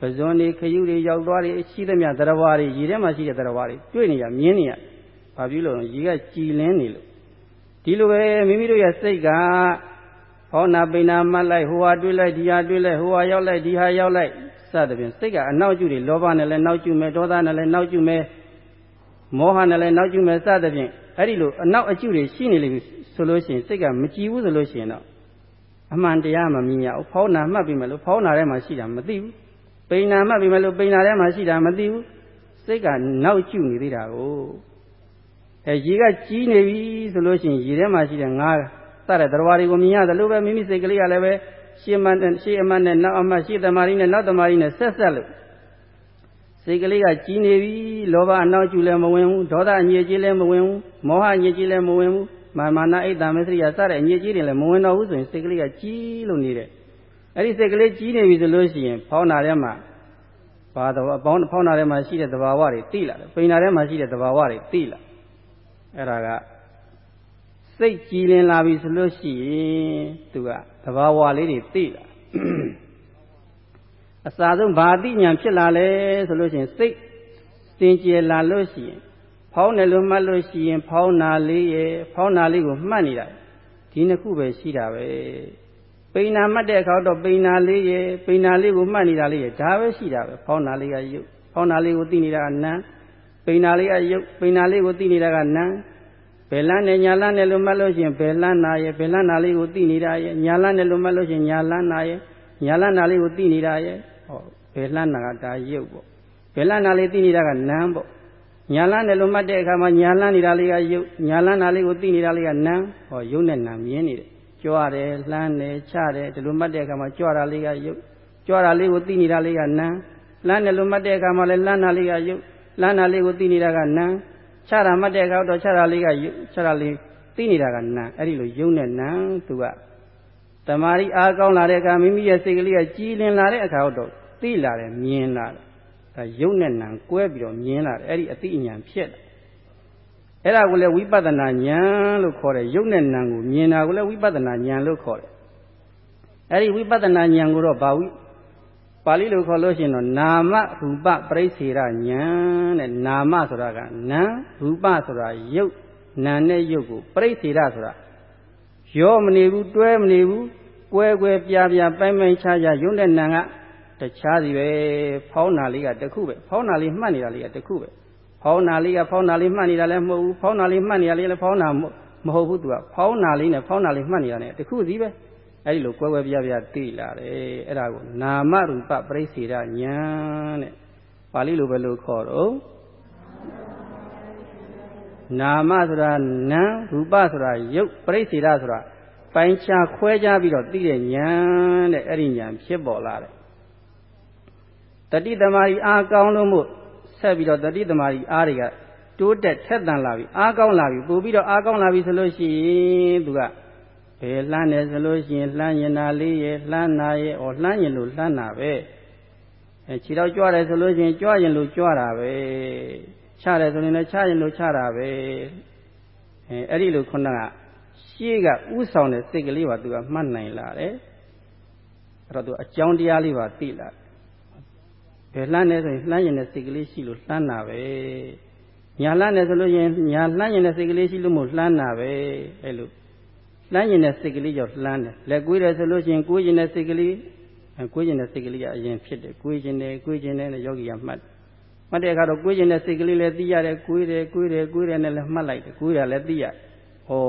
ပဇွန်တွေခရုတွေရောက်သွားတွေရှိသမျှသရဝါတွေရေထဲမှာရှိတဲ့သရဝါတွေတွေ့နေရမြင်နေရဘာဖြစ်လို့လဲရေကကြည်လင်းနေလို့ ဒီလိုပဲမိမိတို့ရဲ့စိတ်ကဟောနာပိနာမှတ်လိုက်ဟိုဟာတွေးလိုက်ဒီဟာတွေးလိုက်ဟိုဟာရောက်လိုက်ဒီဟာရောက်လိုက်စသဖြင့်စိတ်ကအနောက်ကျတွေလောဘနဲ့လည်းနောက်ကျမယ်ဒေါသနဲ့လည်းနောက်ကျမယ်မောဟနဲ့လည်းနောက်ကျမယ်စသဖြင့်အဲ့ဒီလိုအနောက်အကျတွေရှိနေလိမ့်မယ်ဆိုလို့ရှိရင်စိတ်ကမကြည်ဘူးဆိုလို့ရှိရင်တော့အမှန်တရားမမြင်ရဘူးဖောင်းနာမှတ်ပြီးမယ်လို့ဖောင်းနာထဲမှာရှိတာမသိဘူးပိန်နာမှတ်ပြီးမယ်လို့ပိန်နာထဲမှာရှိတာမသိဘူးစိတ်ကနောက်ကျနေသေးတာကို အဲရေကကြီးနေပြီဆိုလို့ရှိရင်ရေထဲမှာရှိတဲ့ငါးစတဲ့သတ္တဝါတွေကိုမြင်ရတယ်လို့ပဲမိမိစိတ်ကလေးကလည်းပဲရှေ့မှန်ရှေ့အမှန်နဲ့နောက်အမှန်ရှေ့သမာဓိနဲ့နောက်သမာဓိနဲ့ဆက်ဆက်လို့စိတ်ကလေးကကြီးနေပြီလောဘအနောက်ကျူလည်းမဝင်ဘူးဒေါသအညစ်အကြေးလည်းမဝင်ဘူးမောဟအညစ်အကြေးလည်းမဝင်ဘူးမာမာနအိတ်တမစ္စရိယစတဲ့အညစ်အကြေးတွေလည်းမဝင်တော့ဘူးဆိုရင်စိတ်ကလေးကကြီးလို့နေတယ်အဲ့ဒီစိတ်ကလေးကြီးနေပြီဆိုလို့ရှိရင်ဖောင်းနာထဲမှာဘာတော့အပေါင်းဖောင်းနာထဲမှာရှိတဲ့သဘာဝတွေသိလာတယ်ပိန်နာထဲမှာရှိတဲ့သဘာဝတွေသိလာတယ် အဲ့ဒါကစိတ်ကြည်လင်လာပြီဆိုလို့ရှိရင်သူကသဘာဝလေးတွေသိလာအစာဆုံးဘာတိညာဖြစ်လာလဲဆိုလို့ရှိရင်စိတ်စင်ကြယ်လာလို့ရှိရင် ဖောင်းတယ်လို့မှတ်လို့ရှိရင် ဖောင်းနာလေးရဲ့ဖောင်းနာလေးကိုမှတ်နေတာဒီနှစ်ခုပဲရှိတာပဲပိန်နာမှတ်တဲ့အခါတော့ပိန်နာလေးရဲ့ပိန်နာလေးကိုမှတ်နေတာလေးရဲ့ဒါပဲရှိတာပဲဖောင်းနာလေးကရုပ်ဖောင်းနာလေးကိုသိနေတာကနာ ပိန်နာလေးကရုပ်ပိန်နာလေးကိုသိနေတာကနာဘယ်လန်းနဲ့ညာလန်းနဲ့လို့မှတ်လို့ရှိရင်ဘယ်လန်းနာရဲ့ဘယ်လန်းနာလေးကိုသိနေတာရဲ့ညာလန်းနဲ့လို့မှတ်လို့ရှိရင်ညာလန်းနာရဲ့ညာလန်းနာလေးကိုသိနေတာရဲ့ဟောဘယ်လန်းနာကဒါရုပ်ပေါ့ဘယ်လန်းနာလေးသိနေတာကနန်းပေါ့ညာလန်းတယ်လို့မှတ်တဲ့အခါမှာညာလန်းနေတာလေးကယုတ်ညာလန်းတာလေးကိုသိနေတာလေးကနန်းဟောယုတ်နဲ့နန်းမြင်နေတယ်ကြွားတယ်လှမ်းတယ်ချတယ်ဒီလိုမှတ်တဲ့အခါမှာကြွားတာလေးကယုတ်ကြွားတာလေးကိုသိနေတာလေးကနန်းလှမ်းတယ်လို့မှတ်တဲ့အခါမှာလည်းလှမ်းတာလေးကယုတ် လှမ်းတာလေးကိုသိနေတာကနန်းချတာမှတ်တဲ့အခါတော့ချတာလေးကယုတ်ချတာလေးသိနေတာကနန်းအဲ့ဒီလိုယုတ်နဲ့နန်းသူကတမာရီအားကောင်းလာတဲ့အခါမိမိရဲ့စိတ်ကလေးကကြည်လင်လာတဲ့အခါတော့သိလာတယ်မြင်လာတယ်ဒါယုတ်နဲ့နံကွဲပြီးတော့မြင်လာတယ်အဲ့ဒီအတိအညာဖြစ်တယ်အဲ့ဒါကိုလည်းဝိပဿနာဉာဏ်လို့ခေါ်တယ်ယုတ်နဲ့နံကိုမြင်တာကိုလည်းဝိပဿနာဉာဏ်လို့ခေါ်တယ်အဲ့ဒီဝိပဿနာဉာဏ်ကိုတော့ဘာဝိ ပါဠိလိုခေါ်လို့ရှိရင်တော့နာမရူပပရိစ္ဆေရဉာဏ်တဲ့နာမဆိုတာကနာရူပဆိုတာယုတ်နာနဲ့ယုတ်ကိုပရိစ္ဆေရဆိုတာရောမနေဘူးတွဲမနေဘူးကွဲကွဲပြားပြားပိုင်းပိုင်းခြားခြားယုတ်တဲ့နာကတခြားစီပဲဖောင်းနာလေးကတခုပဲဖောင်းနာလေးမှတ်နေတာလေးကတခုပဲဖောင်းနာလေးကဖောင်းနာလေးမှတ်နေတာလည်းမဟုတ်ဘူးဖောင်းနာလေးမှတ်နေတာလေးလည်းဖောင်းနာမဟုတ်ဘူးသူကဖောင်းနာလေးနဲ့ဖောင်းနာလေးမှတ်နေတာနဲ့တခုစီပဲ အဲ့ဒီလိုကွဲကွဲပြားပြားသိလာတယ်အဲ့ဒါကိုနာမရူပပရိစ္ဆေဒဉာဏ်တဲ့ပါဠိလိုပဲလို့ခေါ်တော့နာမဆိုတာနာရူပဆိုတာရုပ်ပရိစ္ဆေဒဆိုတာပိုင်းခြားခွဲခြားပြီးတော့သိတဲ့ဉာဏ်တဲ့အဲ့ဒီဉာဏ်ဖြစ်ပေါ်လာတယ်တတိသမารီအားကောင်းလို့မို့ဆက်ပြီးတော့တတိသမารီအားတွေကတိုးတက်ထက်သန်လာပြီအားကောင်းလာပြီပို့ပြီးတော့အားကောင်းလာပြီဆိုလို့ရှိရင်သူက ဘယ်လှမ်းတယ်ဆိုလို့ရှိရင်လှမ်းရင်နာလေးရဲ့လှမ်းနာရဲ့ဩလှမ်းရင်လို့လှမ်းတာပဲအဲခြေတော့ကြွတယ်ဆိုလို့ရှိရင်ကြွရင်လို့ကြွတာပဲချတယ်ဆိုရင်လည်းချရင်လို့ချတာပဲအဲအဲ့ဒီလိုခုနကရှေ့ကဥဆောင်တဲ့စိတ်ကလေးပါသူကမှတ်နိုင်လာတယ်အဲ့တော့သူအကြောင်းတရားလေးပါသိလာဘယ်လှမ်းနေဆိုရင်လှမ်းရင်တဲ့စိတ်ကလေးရှိလို့လှမ်းတာပဲညာလှမ်းနေဆိုလို့ရင်ညာလှမ်းရင်တဲ့စိတ်ကလေးရှိလို့မို့လှမ်းတာပဲအဲ့လို လှမ်းရင်တဲ့စိတ်ကလေးကြောင့်လှမ်းတယ်လက်ကွေးတယ်ဆိုလို့ရှိရင်ကိုးရင်တဲ့စိတ်ကလေးကိုးရင်တဲ့စိတ်ကလေးကအရင်ဖြစ်တယ်ကိုးရင်တယ်ကိုးရင်တယ်နဲ့ယောဂီကမှတ်မှတ်တဲ့အခါတော့ကိုးရင်တဲ့စိတ်ကလေးလည်းသိရတယ်ကိုးတယ်ကိုးတယ်ကိုးတယ်နဲ့လည်းမှတ်လိုက်တယ်ကိုးရလည်းသိရဟော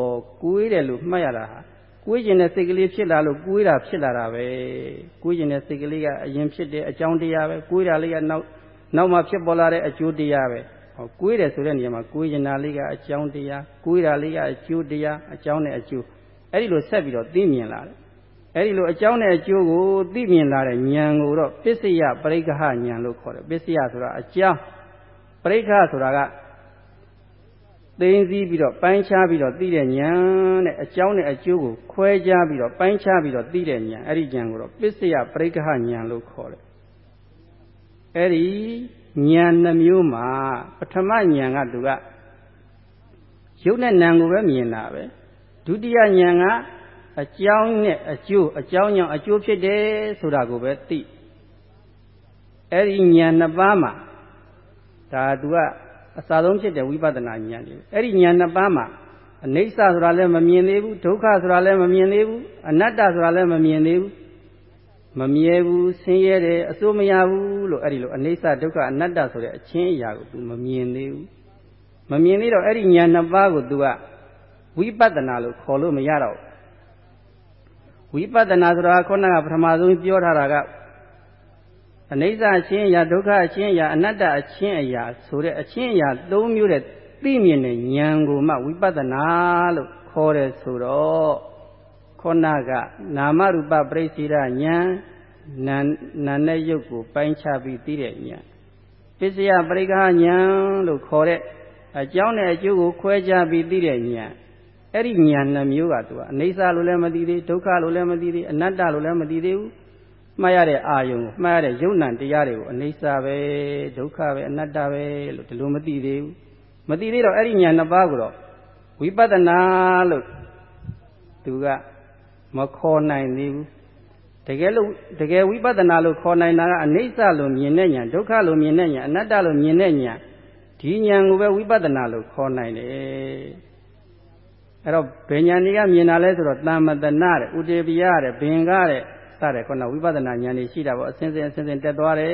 ကိုးတယ်လို့မှတ်ရတာဟာကိုးကျင်တဲ့စိတ်ကလေးဖြစ်လာလို့ကိုးတာဖြစ်လာတာပဲကိုးကျင်တဲ့စိတ်ကလေးကအရင်ဖြစ်တဲ့အကြောင်းတရားပဲကိုးတာလေးကနောက်နောက်မှဖြစ်ပေါ်လာတဲ့အကျိုးတရားပဲဟောကိုးတယ်ဆိုတဲ့နေရာမှာကိုးကျင်တာလေးကအကြောင်းတရားကိုးတာလေးကအကျိုးတရားအကြောင်းနဲ့အကျိုး အဲ့ဒီလိုဆက်ပြီးတော့သိမြင်လာတယ်အဲ့ဒီလိုအကြောင်းနဲ့အကျိုးကိုသိမြင်လာတဲ့ဉာဏ်ကိုတော့ပစ္စယပရိက္ခဟဉာဏ်လို့ခေါ်တယ်ပစ္စယဆိုတာအကြောင်းပရိက္ခဆိုတာကသိသိပြီးတော့ပိုင်းခြားပြီးတော့သိတဲ့ဉာဏ်တဲ့အကြောင်းနဲ့အကျိုးကိုခွဲခြားပြီးတော့ပိုင်းခြားပြီးတော့သိတဲ့ဉာဏ်အဲ့ဒီဉာဏ်ကိုတော့ပစ္စယပရိက္ခဉာဏ်လို့ခေါ်တယ်အဲ့ဒီဉာဏ်နှမျိုးမှာပထမဉာဏ်ကသူကရုပ်နဲ့နာမ်ကိုပဲမြင်တာပဲ ဒုတိယဉာဏ်ကအကြောင်းနဲ့အကျိုးအကြောင်းကြောင့်အကျိုးဖြစ်တယ်ဆိုတာကိုပဲသိအဲ့ဒီဉာဏ်နှစ်ပါးမှာဒါသူကအစာဆုံးဖြစ်တဲ့ဝိပဿနာဉာဏ်တွေအဲ့ဒီဉာဏ်နှစ်ပါးမှာအနိစ္စဆိုတာလည်းမမြင်သေးဘူးဒုက္ခဆိုတာလည်းမမြင်သေးဘူးအနတ္တဆိုတာလည်းမမြင်သေးဘူးမမြဲဘူးဆင်းရဲတယ်အစိုးမရဘူးလို့အဲ့ဒီလိုအနိစ္စဒုက္ခအနတ္တဆိုတဲ့အချင်းအရာကို तू မမြင်သေးဘူးမမြင်သေးတော့အဲ့ဒီဉာဏ်နှစ်ပါးကို तू က ဝိပဿနာလို့ခေါ်လို့မရတော့ဝိပဿနာဆိုတာခုနကပထမဆုံးပြောထားတာကအနိစ္စအချင်းအရာဒုက္ခအချင်းအရာအနတ္တအချင်းအရာဆိုတဲ့အချင်းအရာ၃မျိုးတဲ့သိမြင်တဲ့ဉာဏ်ကိုမှဝိပဿနာလို့ခေါ်တယ်ဆိုတော့ခုနကနာမရူပပရိစ္ဆေဒဉာဏ်နာနာနဲ့ယုတ်ကိုပိုင်းခြားပြီးသိတဲ့ဉာဏ်ပစ္စယပရိက္ခဉာဏ်လို့ခေါ်တဲ့အကြောင်းနဲ့အကျိုးကိုခွဲခြားပြီးသိတဲ့ဉာဏ် အဲ့ဒီဉာဏ်နှမျိုးကသူကအနိစ္စလို့လည်းမသိသေးဒုက္ခလို့လည်းမသိသေးအနတ္တလို့လည်းမသိသေးဘူးမှတ်ရတဲ့အာယုံကိုမှတ်ရတဲ့ယုံ nant တရားတွေကိုအနိစ္စပဲဒုက္ခပဲအနတ္တပဲလို့ဒီလိုမသိသေးဘူးမသိသေးတော့အဲ့ဒီဉာဏ်နှစ်ပါးကိုတော့ဝိပဿနာလို့သူကမခေါ်နိုင်သေးဘူးတကယ်လို့တကယ်ဝိပဿနာလို့ခေါ်နိုင်တာကအနိစ္စလို့မြင်တဲ့ဉာဏ်ဒုက္ခလို့မြင်တဲ့ဉာဏ်အနတ္တလို့မြင်တဲ့ဉာဏ်ဒီဉာဏ်ကိုပဲဝိပဿနာလို့ခေါ်နိုင်တယ် အဲ့တော့ဘယ်ဉာဏ်တွေကမြင်တာလဲဆိုတော့တမ္မတနာတဲ့ဥတေပိယတဲ့ဘင်္ဂတဲ့စတဲ့ခုနဝိပဿနာဉာဏ်တွေရှိတာပေါ့အစဉ်စဉ်အစဉ်စဉ်တက်သွားတယ်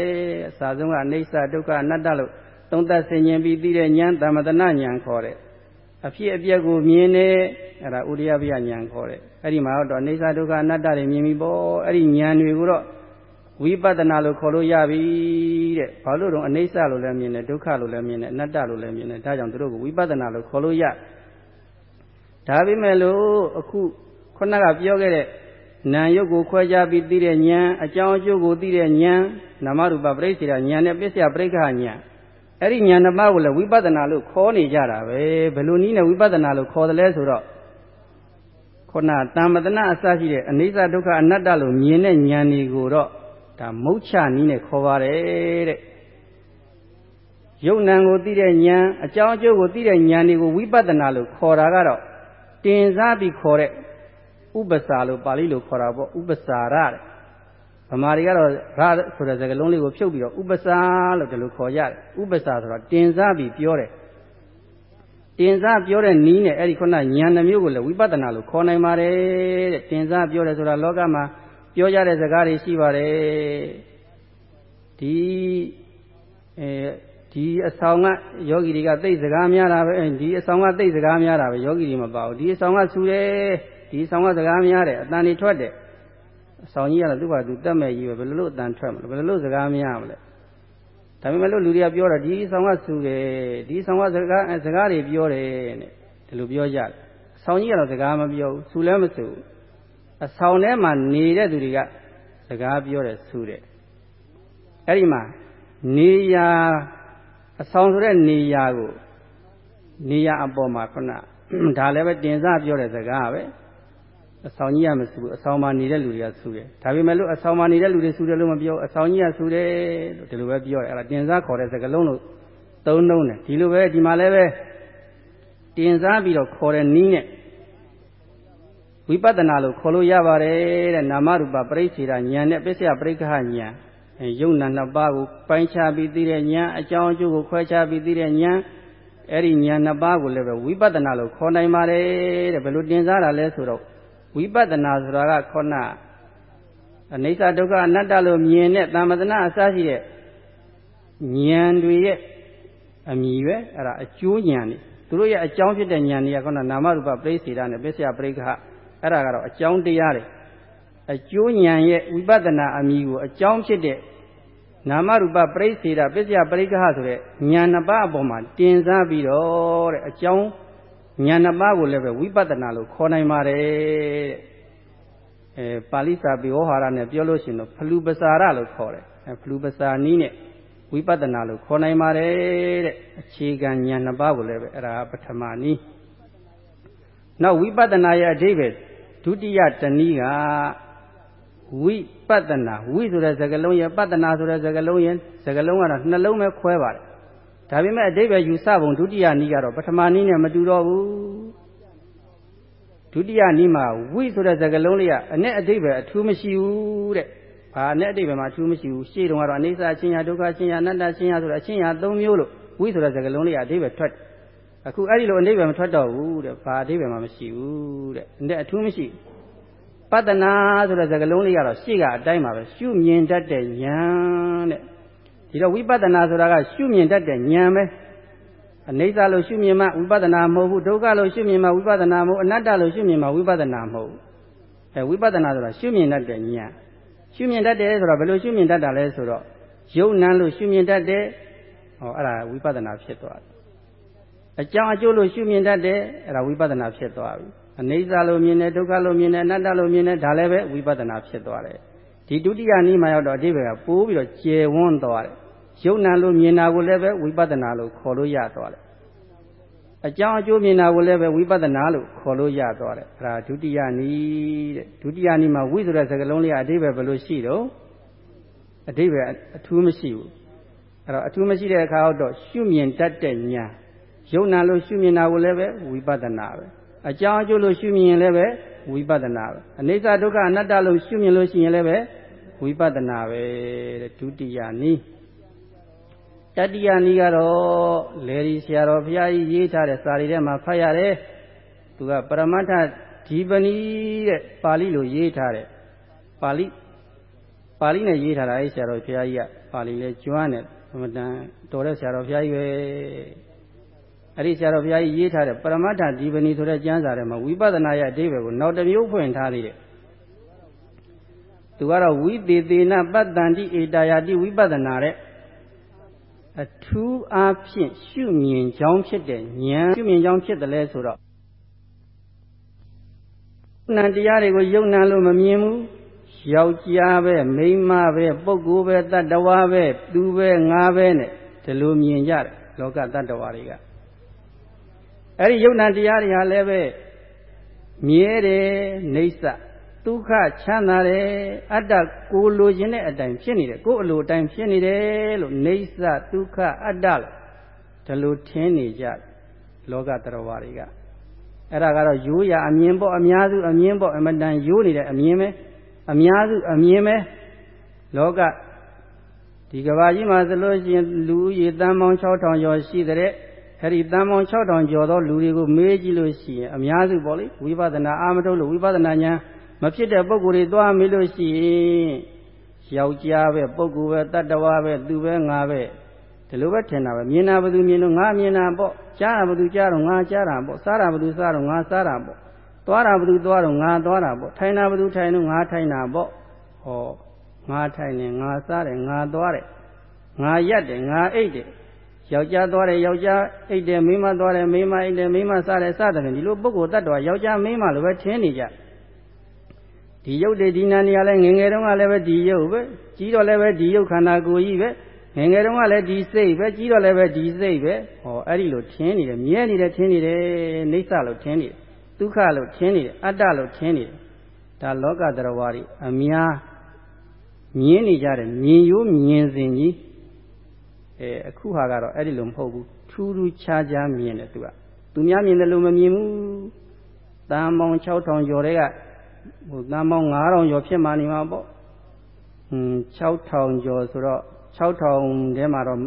အစာဆုံးကအနိစ္စဒုက္ခအနတ္တလို့သုံးသပ်ဆင်ခြင်ပြီးသိတဲ့ဉာဏ်တမ္မတနာဉာဏ်ခေါ်တယ်အဖြစ်အပျက်ကိုမြင်နေအဲ့ဒါဥရိယပိယဉာဏ်ခေါ်တယ်အဲ့ဒီမှာတော့အိဋ္ဌဒုက္ခအနတ္တတွေမြင်ပြီပေါ့အဲ့ဒီဉာဏ်တွေကိုတော့ဝိပဿနာလို့ခေါ်လို့ရပြီတဲ့ဘာလို့တော့အိဋ္ဌလို့လည်းမြင်တယ်ဒုက္ခလို့လည်းမြင်တယ်အနတ္တလို့လည်းမြင်တယ်ဒါကြောင့်သူတို့ကဝိပဿနာလို့ခေါ်လို့ရ ဒါပေမဲ့လို့အခုခုနကပြောခဲ့တဲ့နာယုတ်ကိုခွဲခြားပြီးသိတဲ့ဉာဏ်အကြောင်းအကျိုးကိုသိတဲ့ဉာဏ်နာမရူပပရိစ္ဆေဒဉာဏ်နဲ့ပစ္စယပရိက္ခဉာဏ်အဲ့ဒီဉာဏ်နှစ်ပါးကိုလည်းဝိပဿနာလို့ခေါ်နေကြတာပဲဘယ်လိုနည်းနဲ့ဝိပဿနာလို့ခေါ်တယ်လဲဆိုတော့ခုနတမ္မတနာအစရှိတဲ့အနိစ္စဒုက္ခအနတ္တလို့မြင်တဲ့ဉာဏ်တွေကိုတော့ဒါမုတ်ချနည်းနဲ့ခေါ်ပါတယ်တဲ့ယုံ nant ကိုသိတဲ့ဉာဏ်အကြောင်းအကျိုးကိုသိတဲ့ဉာဏ်တွေကိုဝိပဿနာလို့ခေါ်တာကတော့ တင်စားပြီးခေါ်တဲ့ဥပ္ပစာလို့ပါဠိလိုခေါ်တာပေါ့ဥပ္ပစာရတဲ့ဗမာတွေကတော့ရဆိုတဲ့စကားလုံးလေးကိုဖြုတ်ပြီးတော့ဥပ္ပစာလို့ဒီလိုခေါ်ကြတယ်ဥပ္ပစာဆိုတော့တင်စားပြီးပြောတယ်တင်စားပြောတဲ့နီးနဲ့အဲ့ဒီခုနဉာဏ်နှမျိုးကိုလည်းဝိပဿနာလို့ခေါ်နိုင်ပါတယ်တဲ့တင်စားပြောတယ်ဆိုတာလောကမှာပြောကြတဲ့စကားတွေရှိပါတယ်ဒီအဲ ဒီအဆောင်ကယောဂီတွေကသိစကားများတာပဲဒီအဆောင်ကသိစကားများတာပဲယောဂီတွေမပါဘူးဒီအဆောင်ကဆူတယ်ဒီအဆောင်ကစကားများတယ်အတန်တွေထွက်တယ်အဆောင်ကြီးကတော့သူ့ဘာသူတက်မဲ့ကြီးပဲဘယ်လိုလို့အတန်ထွက်မလဲဘယ်လိုလို့စကားများမလဲဒါပေမဲ့လို့လူတွေကပြောတာဒီဆောင်ကဆူတယ်ဒီဆောင်ကစကားစကားတွေပြောတယ်တဲ့ဒီလိုပြောကြတယ်အဆောင်ကြီးကတော့စကားမပြောဘူးဆူလည်းမဆူအဆောင်ထဲမှာနေတဲ့သူတွေကစကားပြောတယ်ဆူတယ်အဲ့ဒီမှာနေရာ အဆောင်ဆိုတဲ့နေရာကိုနေရာအပေါ်မှာခုနဒါလည်းပဲတင်စားပြောတဲ့စကားပဲအဆောင်ကြီးကမဆူဘူးအဆောင်မှာနေတဲ့လူတွေကဆူတယ်ဒါပေမဲ့လို့အဆောင်မှာနေတဲ့လူတွေဆူတယ်လို့မပြောအဆောင်ကြီးကဆူတယ်လို့ဒီလိုပဲပြောတယ်အဲ့ဒါတင်စားခေါ်တဲ့စကားလုံးလို့သုံးလုံးတယ်ဒီလိုပဲဒီမှာလည်းပဲတင်စားပြီးတော့ခေါ်တဲ့နည်းနဲ့ဝိပဿနာလို့ခေါ်လို့ရပါတယ်တဲ့နာမရူပပရိစ္ဆေဒဉာဏ်နဲ့ပစ္စယပရိက္ခဉာဏ် ယုံနာနှစ်ပါးကိုပိုင်းခြားပြီးသိတဲ့ဉာဏ်အကြောင်းအကျိုးကိုခွဲခြားပြီးသိတဲ့ဉာဏ်အဲ့ဒီဉာဏ်နှစ်ပါးကိုလည်းပဲဝိပဿနာလို့ခေါ်နိုင်ပါတယ်တဲ့ဘယ်လိုတင်စားတာလဲဆိုတော့ဝိပဿနာဆိုတာကခေါဏအနိစ္စဒုက္ခအနတ္တလို့မြင်တဲ့သမ္မတနာအစရှိတဲ့ဉာဏ်တွေရဲ့အမြည်ပဲအဲ့ဒါအကျိုးဉာဏ်တွေသူတို့ရဲ့အကြောင်းဖြစ်တဲ့ဉာဏ်တွေကခေါဏနာမရူပပရိစ္ဆေဒနဲ့ပစ္စယပရိက္ခအဲ့ဒါကတော့အကြောင်းတရားတွေ အကျိုးဉာဏ်ရဲ့ဝိပဿနာအမြည်ကိုအကြောင်းဖြစ်တဲ့နာမရူပပရိစ္ဆေဒပစ္စယပရိက္ခဆိုတဲ့ဉာဏ်နှစ်ပါးအပေါ်မှာတင်စားပြီးတော့တဲ့အကြောင်းဉာဏ်နှစ်ပါးကိုလည်းပဲဝိပဿနာလို့ခေါ်နိုင်ပါတယ်တဲ့အဲပါဠိစာပေဝဟာရနဲ့ပြောလို့ရှိရင်တော့ဖလူပစာရလို့ခေါ်တယ်အဲဖလူပစာနီးနဲ့ဝိပဿနာလို့ခေါ်နိုင်ပါတယ်တဲ့အခြေခံဉာဏ်နှစ်ပါးကိုလည်းပဲအဲ့ဒါပထမနီးနောက်ဝိပဿနာရဲ့အဓိပ္ပာယ်ဒုတိယတနည်းက ဝိပဿနာဝိဆိုတဲ့စကားလုံးရဲ့ပဿနာဆိုတဲ့စကားလုံးရဲ့စကားလုံးကတော့နှလုံးပဲခွဲပါတယ်ဒါပေမဲ့အဓိပ္ပာယ်ယူဆပုံဒုတိယနည်းကတော့ပထမနည်းနဲ့မတူတော့ဘူးဒုတိယနည်းမှာဝိဆိုတဲ့စကားလုံးလေးကအ내အဓိပ္ပာယ်အထူးမရှိဘူးတဲ့ဘာနဲ့အဓိပ္ပာယ်မှာအထူးမရှိဘူးရှေ့တုန်းကတော့အိဋ္ဌအချင်းညာဒုက္ခအချင်းညာအနတ္တအချင်းညာဆိုတဲ့အချင်းညာ၃မျိုးလို့ဝိဆိုတဲ့စကားလုံးလေးကအဓိပ္ပာယ်ထွက်အခုအဲ့ဒီလိုအဓိပ္ပာယ်မထွက်တော့ဘူးတဲ့ဘာအဓိပ္ပာယ်မှမရှိဘူးတဲ့အ내အထူးမရှိ ပတ္တနာဆိုတဲ့စကားလုံးလေးကတော့ရှေ့ကအတိုင်းပါပဲရှုမြင်တတ်တဲ့ဉာဏ်တဲ့ဒီတော့ဝိပဿနာဆိုတာကရှုမြင်တတ်တဲ့ဉာဏ်ပဲအနိစ္စလို့ရှုမြင်မှဝိပဿနာမဟုတ်ဘူးဒုက္ခလို့ရှုမြင်မှဝိပဿနာမဟုတ်အနတ္တလို့ရှုမြင်မှဝိပဿနာမဟုတ်အဲဝိပဿနာဆိုတာရှုမြင်တတ်တဲ့ဉာဏ်ရှုမြင်တတ်တယ်ဆိုတော့ဘယ်လိုရှုမြင်တတ်တာလဲဆိုတော့ယုံနံလို့ရှုမြင်တတ်တယ်ဟောအဲ့ဒါဝိပဿနာဖြစ်သွားတယ်အကြောင်းအကျိုးလို့ရှုမြင်တတ်တယ်အဲ့ဒါဝိပဿနာဖြစ်သွားပြီ အနိစ္စလို့မြင်တယ်ဒုက္ခလို့မြင်တယ်အနတ္တလို့မြင်တယ်ဒါလည်းပဲဝိပဿနာဖြစ်သွားတယ်ဒီဒုတိယနည်းမှာရောက်တော့အတိပ္ပယ်ကပိုးပြီးတော့ကျယ်ဝန်းသွားတယ်ယုံနာလို့မြင်တာကိုလည်းပဲဝိပဿနာလို့ခေါ်လို့ရသွားတယ်အကြောင်းအကျိုးမြင်တာကိုလည်းပဲဝိပဿနာလို့ခေါ်လို့ရသွားတယ်အဲဒါဒုတိယနည်းတဲ့ဒုတိယနည်းမှာဝိဆိုတဲ့စကားလုံးလေးကအတိပ္ပယ်ဘယ်လိုရှိတော့အတိပ္ပယ်အထူးမရှိဘူးအဲ့တော့အထူးမရှိတဲ့အခါတော့ရှုမြင်တတ်တဲ့ညာယုံနာလို့ရှုမြင်တာကိုလည်းပဲဝိပဿနာပဲ အကြောင်းအကျိုးလို့ရှုမြင်ရင်လည်းပဲဝိပဿနာပဲအနိစ္စဒုက္ခအနတ္တလို့ရှုမြင်လို့ရှိရင်လည်းပဲဝိပဿနာပဲတဲ့ဒုတိယနည်းတတိယနည်းကတော့လေဒီဆရာတော်ဘုရားကြီးရေးထားတဲ့စာရီထဲမှာဖတ်ရတယ်သူကပရမတ္ထဒီပဏီတဲ့ပါဠိလိုရေးထားတယ်ပါဠိပါဠိနဲ့ရေးထားတာအဲဆရာတော်ဘုရားကြီးကပါဠိလဲကျွမ်းတယ်အမတန်တော်တဲ့ဆရာတော်ဘုရားကြီးပဲ အဲ့ဒီဆရာတော်ဘုရားကြီးရေးထားတဲ့ပရမတ္ထဒီပဏီဆိုတဲ့ကျမ်းစာထဲမှာဝိပဿနာရဲ့အဓိပ္ပာယ်ကိုနောက်တစ်မျိုးဖွင့်ထားသေးတယ်သူကတော့ဝိသေသေနပတ္တန္တိဧတယာတိဝိပဿနာတဲ့အထူးအားဖြင့်ရှုမြင်ကြောင်းဖြစ်တဲ့ဉာဏ်ရှုမြင်ကြောင်းဖြစ်တယ်လဲဆိုတော့နံတရားတွေကိုယုံနာလို့မမြင်ဘူးယောက်ျားပဲမိန်းမပဲပုဂ္ဂိုလ်ပဲတတ္တဝါပဲသူပဲငါပဲနဲ့ဒီလိုမြင်ကြတယ်လောကတတ္တဝါတွေက အဲ့ဒီယုံနာတရားတွေဟာလည်းပဲမြဲတယ်နေဆဒုက္ခချမ်းသာတယ်အတ္တကိုလိုချင်တဲ့အတိုင်းဖြစ်နေတယ်ကိုယ်အလိုအတိုင်းဖြစ်နေတယ်လို့နေဆဒုက္ခအတ္တလို့ဒီလိုထင်နေကြလောကတရဝါတွေကအဲ့ဒါကတော့ရိုးရာအမြင်ပေါ့အများစုအမြင်ပေါ့အမတန်ရိုးနေတဲ့အမြင်ပဲအများစုအမြင်ပဲလောကဒီကဘာကြီးမှာဆိုလို့ရှိရင်လူဦးရေတန်ပေါင်း6000ကျော်ရှိတဲ့ အဲ့ဒီတန်ပေါင်း6000ကျော်သောလူတွေကိုမေးကြည့်လို့ရှိရင်အများစုပေါ့လေဝိပဿနာအာမထုတ်လို့ဝိပဿနာဉာဏ်မဖြစ်တဲ့ပုံကိုယ်တွေသွားမေးလို့ရှိရင်ယောက်ျားပဲပုဂ္ဂိုလ်ပဲတတ္တဝါပဲသူပဲငါပဲဒီလိုပဲထင်တာပဲမြင်တာဘယ်သူမြင်လို့ငါမြင်တာပေါ့ကြားတာဘယ်သူကြားတော့ငါကြားတာပေါ့စားတာဘယ်သူစားတော့ငါစားတာပေါ့သွားတာဘယ်သူသွားတော့ငါသွားတာပေါ့ထိုင်တာဘယ်သူထိုင်တော့ငါထိုင်တာပေါ့ဟောငါထိုင်နေငါစားတယ်ငါသွားတယ်ငါရက်တယ်ငါအိတ်တယ် ယောက်ျားသွားတယ်ယောက်ျားအိတ်တယ်မိန်းမသွားတယ်မိန်းမအိတ်တယ်မိန်းမစားတယ်စသဖြင့်ဒီလိုပုဂ္ဂိုလ်တ attva ယောက်ျားမိန်းမလိုပဲထင်နေကြဒီရုပ်တွေဒီနာနေရာလဲငငယ်တုန်းကလည်းပဲဒီရုပ်ပဲကြီးတော့လည်းပဲဒီရုပ်ခန္ဓာကိုယ်ကြီးပဲငငယ်တုန်းကလည်းဒီစိတ်ပဲကြီးတော့လည်းပဲဒီစိတ်ပဲဟောအဲ့ဒီလိုထင်းနေတယ်မြဲနေတယ်ထင်းနေတယ်နေဆလို့ထင်းနေတယ်ဒုက္ခလို့ထင်းနေတယ်အတ္တလို့ထင်းနေတယ်ဒါလောကတရဝါတွေအများမြင်နေကြတယ်မြင်ရိုးမြင်စဉ်ကြီး အဲအခုဟာကတော့အဲ့ဒီလိုမဟုတ်ဘူးထူးထူးခြားခြားမြင်တယ်သူကသူများမြင်တယ်လို့မမြင်ဘူးတန်ပေါင်း6000ကျော်တဲ့ကဟိုတန်ပေါင်း9000ကျော်ဖြစ်မှနေမှာပေါ့ဟွန်း6000ကျော်ဆိုတော့6000ထဲမှာတော့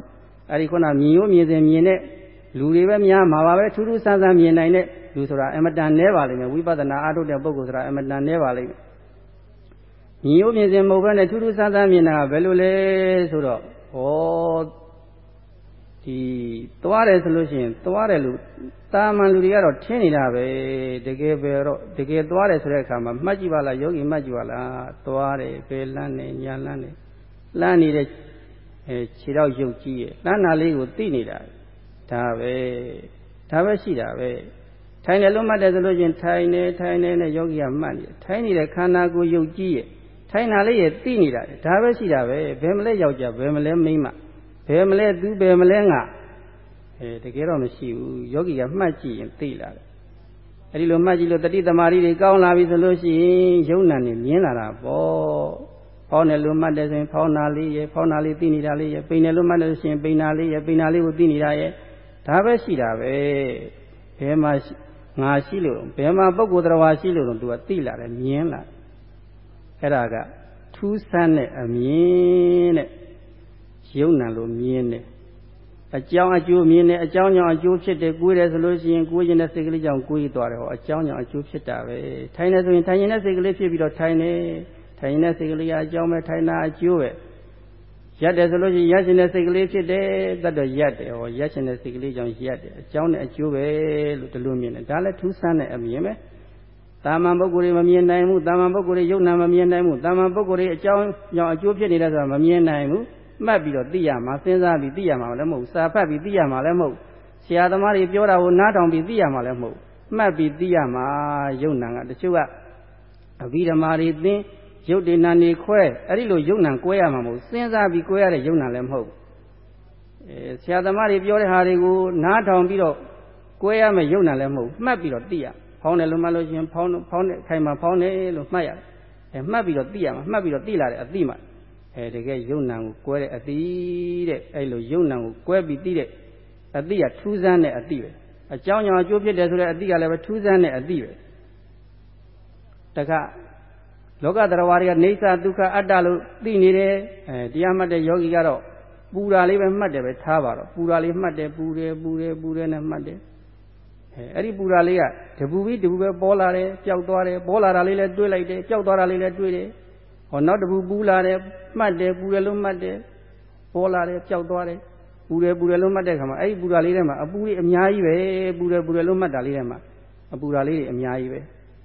အဲ့ဒီခုနမြင်ရိုးမြင်စဉ်မြင်တဲ့လူတွေပဲများမှာပါပဲထူးထူးဆန်းဆန်းမြင်နိုင်တဲ့လူဆိုတာအမတန်နဲပါလိမ့်မယ်ဝိပဿနာအားထုတ်တဲ့ပုဂ္ဂိုလ်ဆိုတာအမတန်နဲပါလိမ့်မယ်မြင်ရိုးမြင်စဉ်မဟုတ်ဘဲနဲ့ထူးထူးဆန်းဆန်းမြင်တာကဘယ်လိုလဲဆိုတော့ဩ ဒီသွားတယ်ဆိုလို့ရှိရင်သွားတယ်လို့တာမန်လူတွေကတော့ထင်းနေတာပဲတကယ်ပဲတော့တကယ်သွားတယ်ဆိုတဲ့အခါမှာမှတ်ကြည့်ပါလားယောဂီမှတ်ကြည့်ပါလားသွားတယ်ပဲလန်းနေညာလန်းနေလန်းနေတဲ့အဲခြေတော့ရုပ်ကြီးရဲ့လန်းတာလေးကိုသိနေတာဒါပဲဒါပဲရှိတာပဲထိုင်တယ်လို့မှတ်တယ်ဆိုလို့ချင်းထိုင်နေထိုင်နေနဲ့ယောဂီကမှတ်နေထိုင်နေတဲ့ခန္ဓာကိုယ်ရုပ်ကြီးရဲ့ထိုင်တာလေးရဲ့သိနေတာဒါပဲရှိတာပဲဘယ်မလဲယောက်ျားဘယ်မလဲမိန်းမ ဘယ်မလဲသူဘယ်မလဲငါအဲတကယ်တော့မရှိဘူးယောဂီကမှတ်ကြည့်ရင်သိလာတယ်အဲဒီလိုမှတ်ကြည့်လို့တတိသမารီတွေကောင်းလာပြီဆိုလို့ရှိရင်ယုံနာနေမြင်လာတာပေါ့ဖောင်းတယ်လို့မှတ်တယ်ဆိုရင်ဖောင်းနာလေးရဲ့ဖောင်းနာလေးသိနေတာလေးရဲ့ပိန်တယ်လို့မှတ်တယ်ဆိုရင်ပိန်နာလေးရဲ့ပိန်နာလေးကိုသိနေတာရဲ့ဒါပဲရှိတာပဲဘယ်မှာငါရှိလို့ဘယ်မှာပုဂ္ဂိုလ်တော်ရှိလို့တော့သူကသိလာတယ်မြင်လာအဲ့ဒါကထူးဆန်းတဲ့အမြင်တဲ့ ယုံနံလို့မြင်တယ်အကြောင်းအကျိုးမြင်တယ်အကြောင်းကြောင့်အကျိုးဖြစ်တယ်ကိုယ်တယ်ဆိုလို့ရှိရင်ကိုယ်ခြင်းတဲ့စိတ်ကလေးကြောင့်ကိုယ်သွားတယ်ဟောအကြောင်းကြောင့်အကျိုးဖြစ်တာပဲထိုင်နေဆိုရင်ထိုင်ရင်တဲ့စိတ်ကလေးဖြစ်ပြီးတော့ထိုင်နေထိုင်ရင်တဲ့စိတ်ကလေးကအကြောင်းပဲထိုင်တာအကျိုးပဲရက်တယ်ဆိုလို့ရှိရင်ရက်ရှင်တဲ့စိတ်ကလေးဖြစ်တယ်တတ်တော့ရက်တယ်ဟောရက်ရှင်တဲ့စိတ်ကလေးကြောင့်ရက်တယ်အကြောင်းနဲ့အကျိုးပဲလို့ဒီလိုမြင်တယ်ဒါလည်းထူးဆန်းတဲ့အမြင်ပဲတာမန်ပုဂ္ဂိုလ်တွေမမြင်နိုင်ဘူးတာမန်ပုဂ္ဂိုလ်တွေယုံနာမမြင်နိုင်ဘူးတာမန်ပုဂ္ဂိုလ်တွေအကြောင်းကြောင့်အကျိုးဖြစ်နေတဲ့ဆိုတာမမြင်နိုင်ဘူး မှတ်ပြီးတော့သိရမှာစဉ်းစားပြီးသိရမှာလည်းမဟုတ်စာဖတ်ပြီးသိရမှာလည်းမဟုတ်ဆရာသမားတွေပြောတာကိုနားထောင်ပြီးသိရမှာလည်းမဟုတ်မှတ်ပြီးသိရမှာယုံနာကတချို့ကအဘိဓမ္မာတွေသင်ယုတ်တေနာနေခွဲအဲ့ဒီလိုယုံနာကွဲရမှာမဟုတ်စဉ်းစားပြီးကွဲရတဲ့ယုံနာလည်းမဟုတ်အဲဆရာသမားတွေပြောတဲ့ဟာတွေကိုနားထောင်ပြီးတော့ကွဲရမယ်ယုံနာလည်းမဟုတ်မှတ်ပြီးတော့သိရဖောင်းတယ်လို့မှတ်လို့ရှိရင်ဖောင်းဖောင်းတဲ့ခိုင်မှာဖောင်းတယ်လို့မှတ်ရတယ်အဲမှတ်ပြီးတော့သိရမှာမှတ်ပြီးတော့သိလာတဲ့အသိမှ အဲတကယ်ယုံနံကိုကွဲတဲ့အတိတဲ့အဲ့လိုယုံနံကိုကွဲပြီးသိတဲ့အတိကထူးဆန်းတဲ့အတိပဲအကြောင်းကြောင့်အကျိုးဖြစ်တယ်ဆိုတဲ့အတိကလည်းပဲထူးဆန်းတဲ့အတိပဲတခါလောကတရားဝါတွေကနေသဒုက္ခအတ္တလို့သိနေတယ်အဲတရားမှတ်တဲ့ယောဂီကတော့ပူတာလေးပဲမှတ်တယ်ပဲထားပါတော့ပူတာလေးမှတ်တယ်ပူတယ်ပူတယ်ပူတယ်နဲ့မှတ်တယ်အဲအဲ့ဒီပူတာလေးကတပူပြီးတပူပဲပေါ်လာတယ်ပျောက်သွားတယ်ပေါ်လာတာလေးလည်းတွေးလိုက်တယ်ပျောက်သွားတာလေးလည်းတွေးတယ် ဟောနောက်တပူပူလာတယ်မှတ်တယ်ပူတယ်လို့မှတ်တယ်ပေါ်လာတယ်ပျောက်သွားတယ်ပူတယ်ပူတယ်လို့မှတ်တဲ့ခါမှာအဲ့ဒီပူတာလေးထဲမှာအပူလေးအများကြီးပဲပူတယ်ပူတယ်လို့မှတ်တာလေးထဲမှာအပူတာလေးတွေအများကြီးပဲ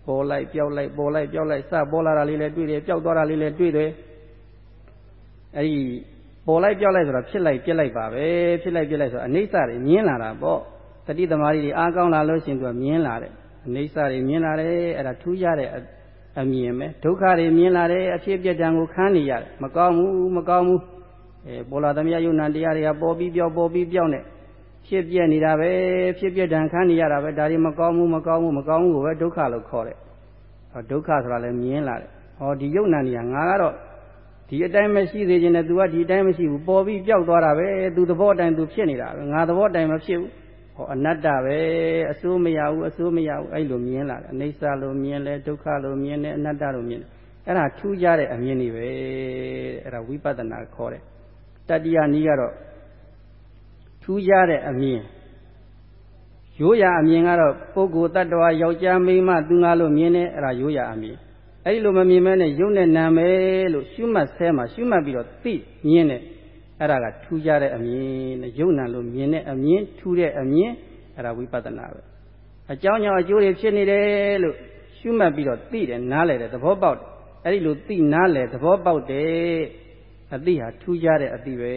ပေါ်လိုက်ပျောက်လိုက်ပေါ်လိုက်ပျောက်လိုက်စပေါ်လာတာလေးလည်းတွေ့တယ်ပျောက်သွားတာလေးလည်းတွေ့တယ်အဲ့ဒီပေါ်လိုက်ပျောက်လိုက်ဆိုတာဖြစ်လိုက်ပြက်လိုက်ပါပဲဖြစ်လိုက်ပြက်လိုက်ဆိုအနိစ္စတွေမြင်လာတာပေါ့တတိသမารီတွေအားကောင်းလာလို့ရှင်သူကမြင်လာတယ်အနိစ္စတွေမြင်လာတယ်အဲ့ဒါထူးရတဲ့ အမြင်ပဲဒုက္ခတွေမြင်လာတယ်အဖြစ်ပြက်တံကိုခန်းနေရတယ်မကောင်းဘူးမကောင်းဘူးအဲပေါ်လာသမျှယုံနာတရားတွေကပေါ်ပြီးပြောက်ပေါ်ပြီးပြောက်နေဖြစ်ပြက်နေတာပဲဖြစ်ပြက်တံခန်းနေရတာပဲဒါတွေမကောင်းဘူးမကောင်းဘူးမကောင်းဘူးကိုပဲဒုက္ခလို့ခေါ်တယ်ဟောဒုက္ခဆိုတာလည်းမြင်လာတယ်ဟောဒီယုံနာနေရငါကတော့ဒီအတိုင်းမရှိသေးခြင်းနဲ့ तू ကဒီအတိုင်းမရှိဘူးပေါ်ပြီးပြောက်သွားတာပဲ तू သဘောအတိုင်း तू ဖြစ်နေတာပဲငါသဘောအတိုင်းမဖြစ်ဘူး ဟောအနတ္တပဲအစိုးမရဘူးအစိုးမရဘူးအဲ့လိုမြင်လာတယ်အိဋ္ဌလို့မြင်လဲဒုက္ခလို့မြင်တယ်အနတ္တလို့မြင်တယ်အဲ့ဒါထူးခြားတဲ့အမြင်တွေပဲအဲ့ဒါဝိပဿနာခေါ်တယ်တတိယနည်းကတော့ထူးခြားတဲ့အမြင်ရိုးရာအမြင်ကတော့ပုဂ္ဂိုလ်တ attva ယောက်ျားမိန်းမသူငါလို့မြင်တယ်အဲ့ဒါရိုးရာအမြင်အဲ့ဒီလိုမမြင်မဲနဲ့ယုံနဲ့နာမယ်လို့ရှုမှတ်ဆဲမှာရှုမှတ်ပြီးတော့သိမြင်တယ် အဲ့ဒါကထူးခြားတဲ့အမြင်နဲ့ယုံနာလို့မြင်တဲ့အမြင်ထူးတဲ့အမြင်အဲ့ဒါဝိပဿနာပဲအကြောင်းကြောင့်အကျိုးတွေဖြစ်နေတယ်လို့ရှုမှတ်ပြီးတော့သိတယ်နားလည်တယ်သဘောပေါက်တယ်အဲ့ဒီလိုသိနားလည်သဘောပေါက်တယ်အတိဟာထူးခြားတဲ့အတိပဲ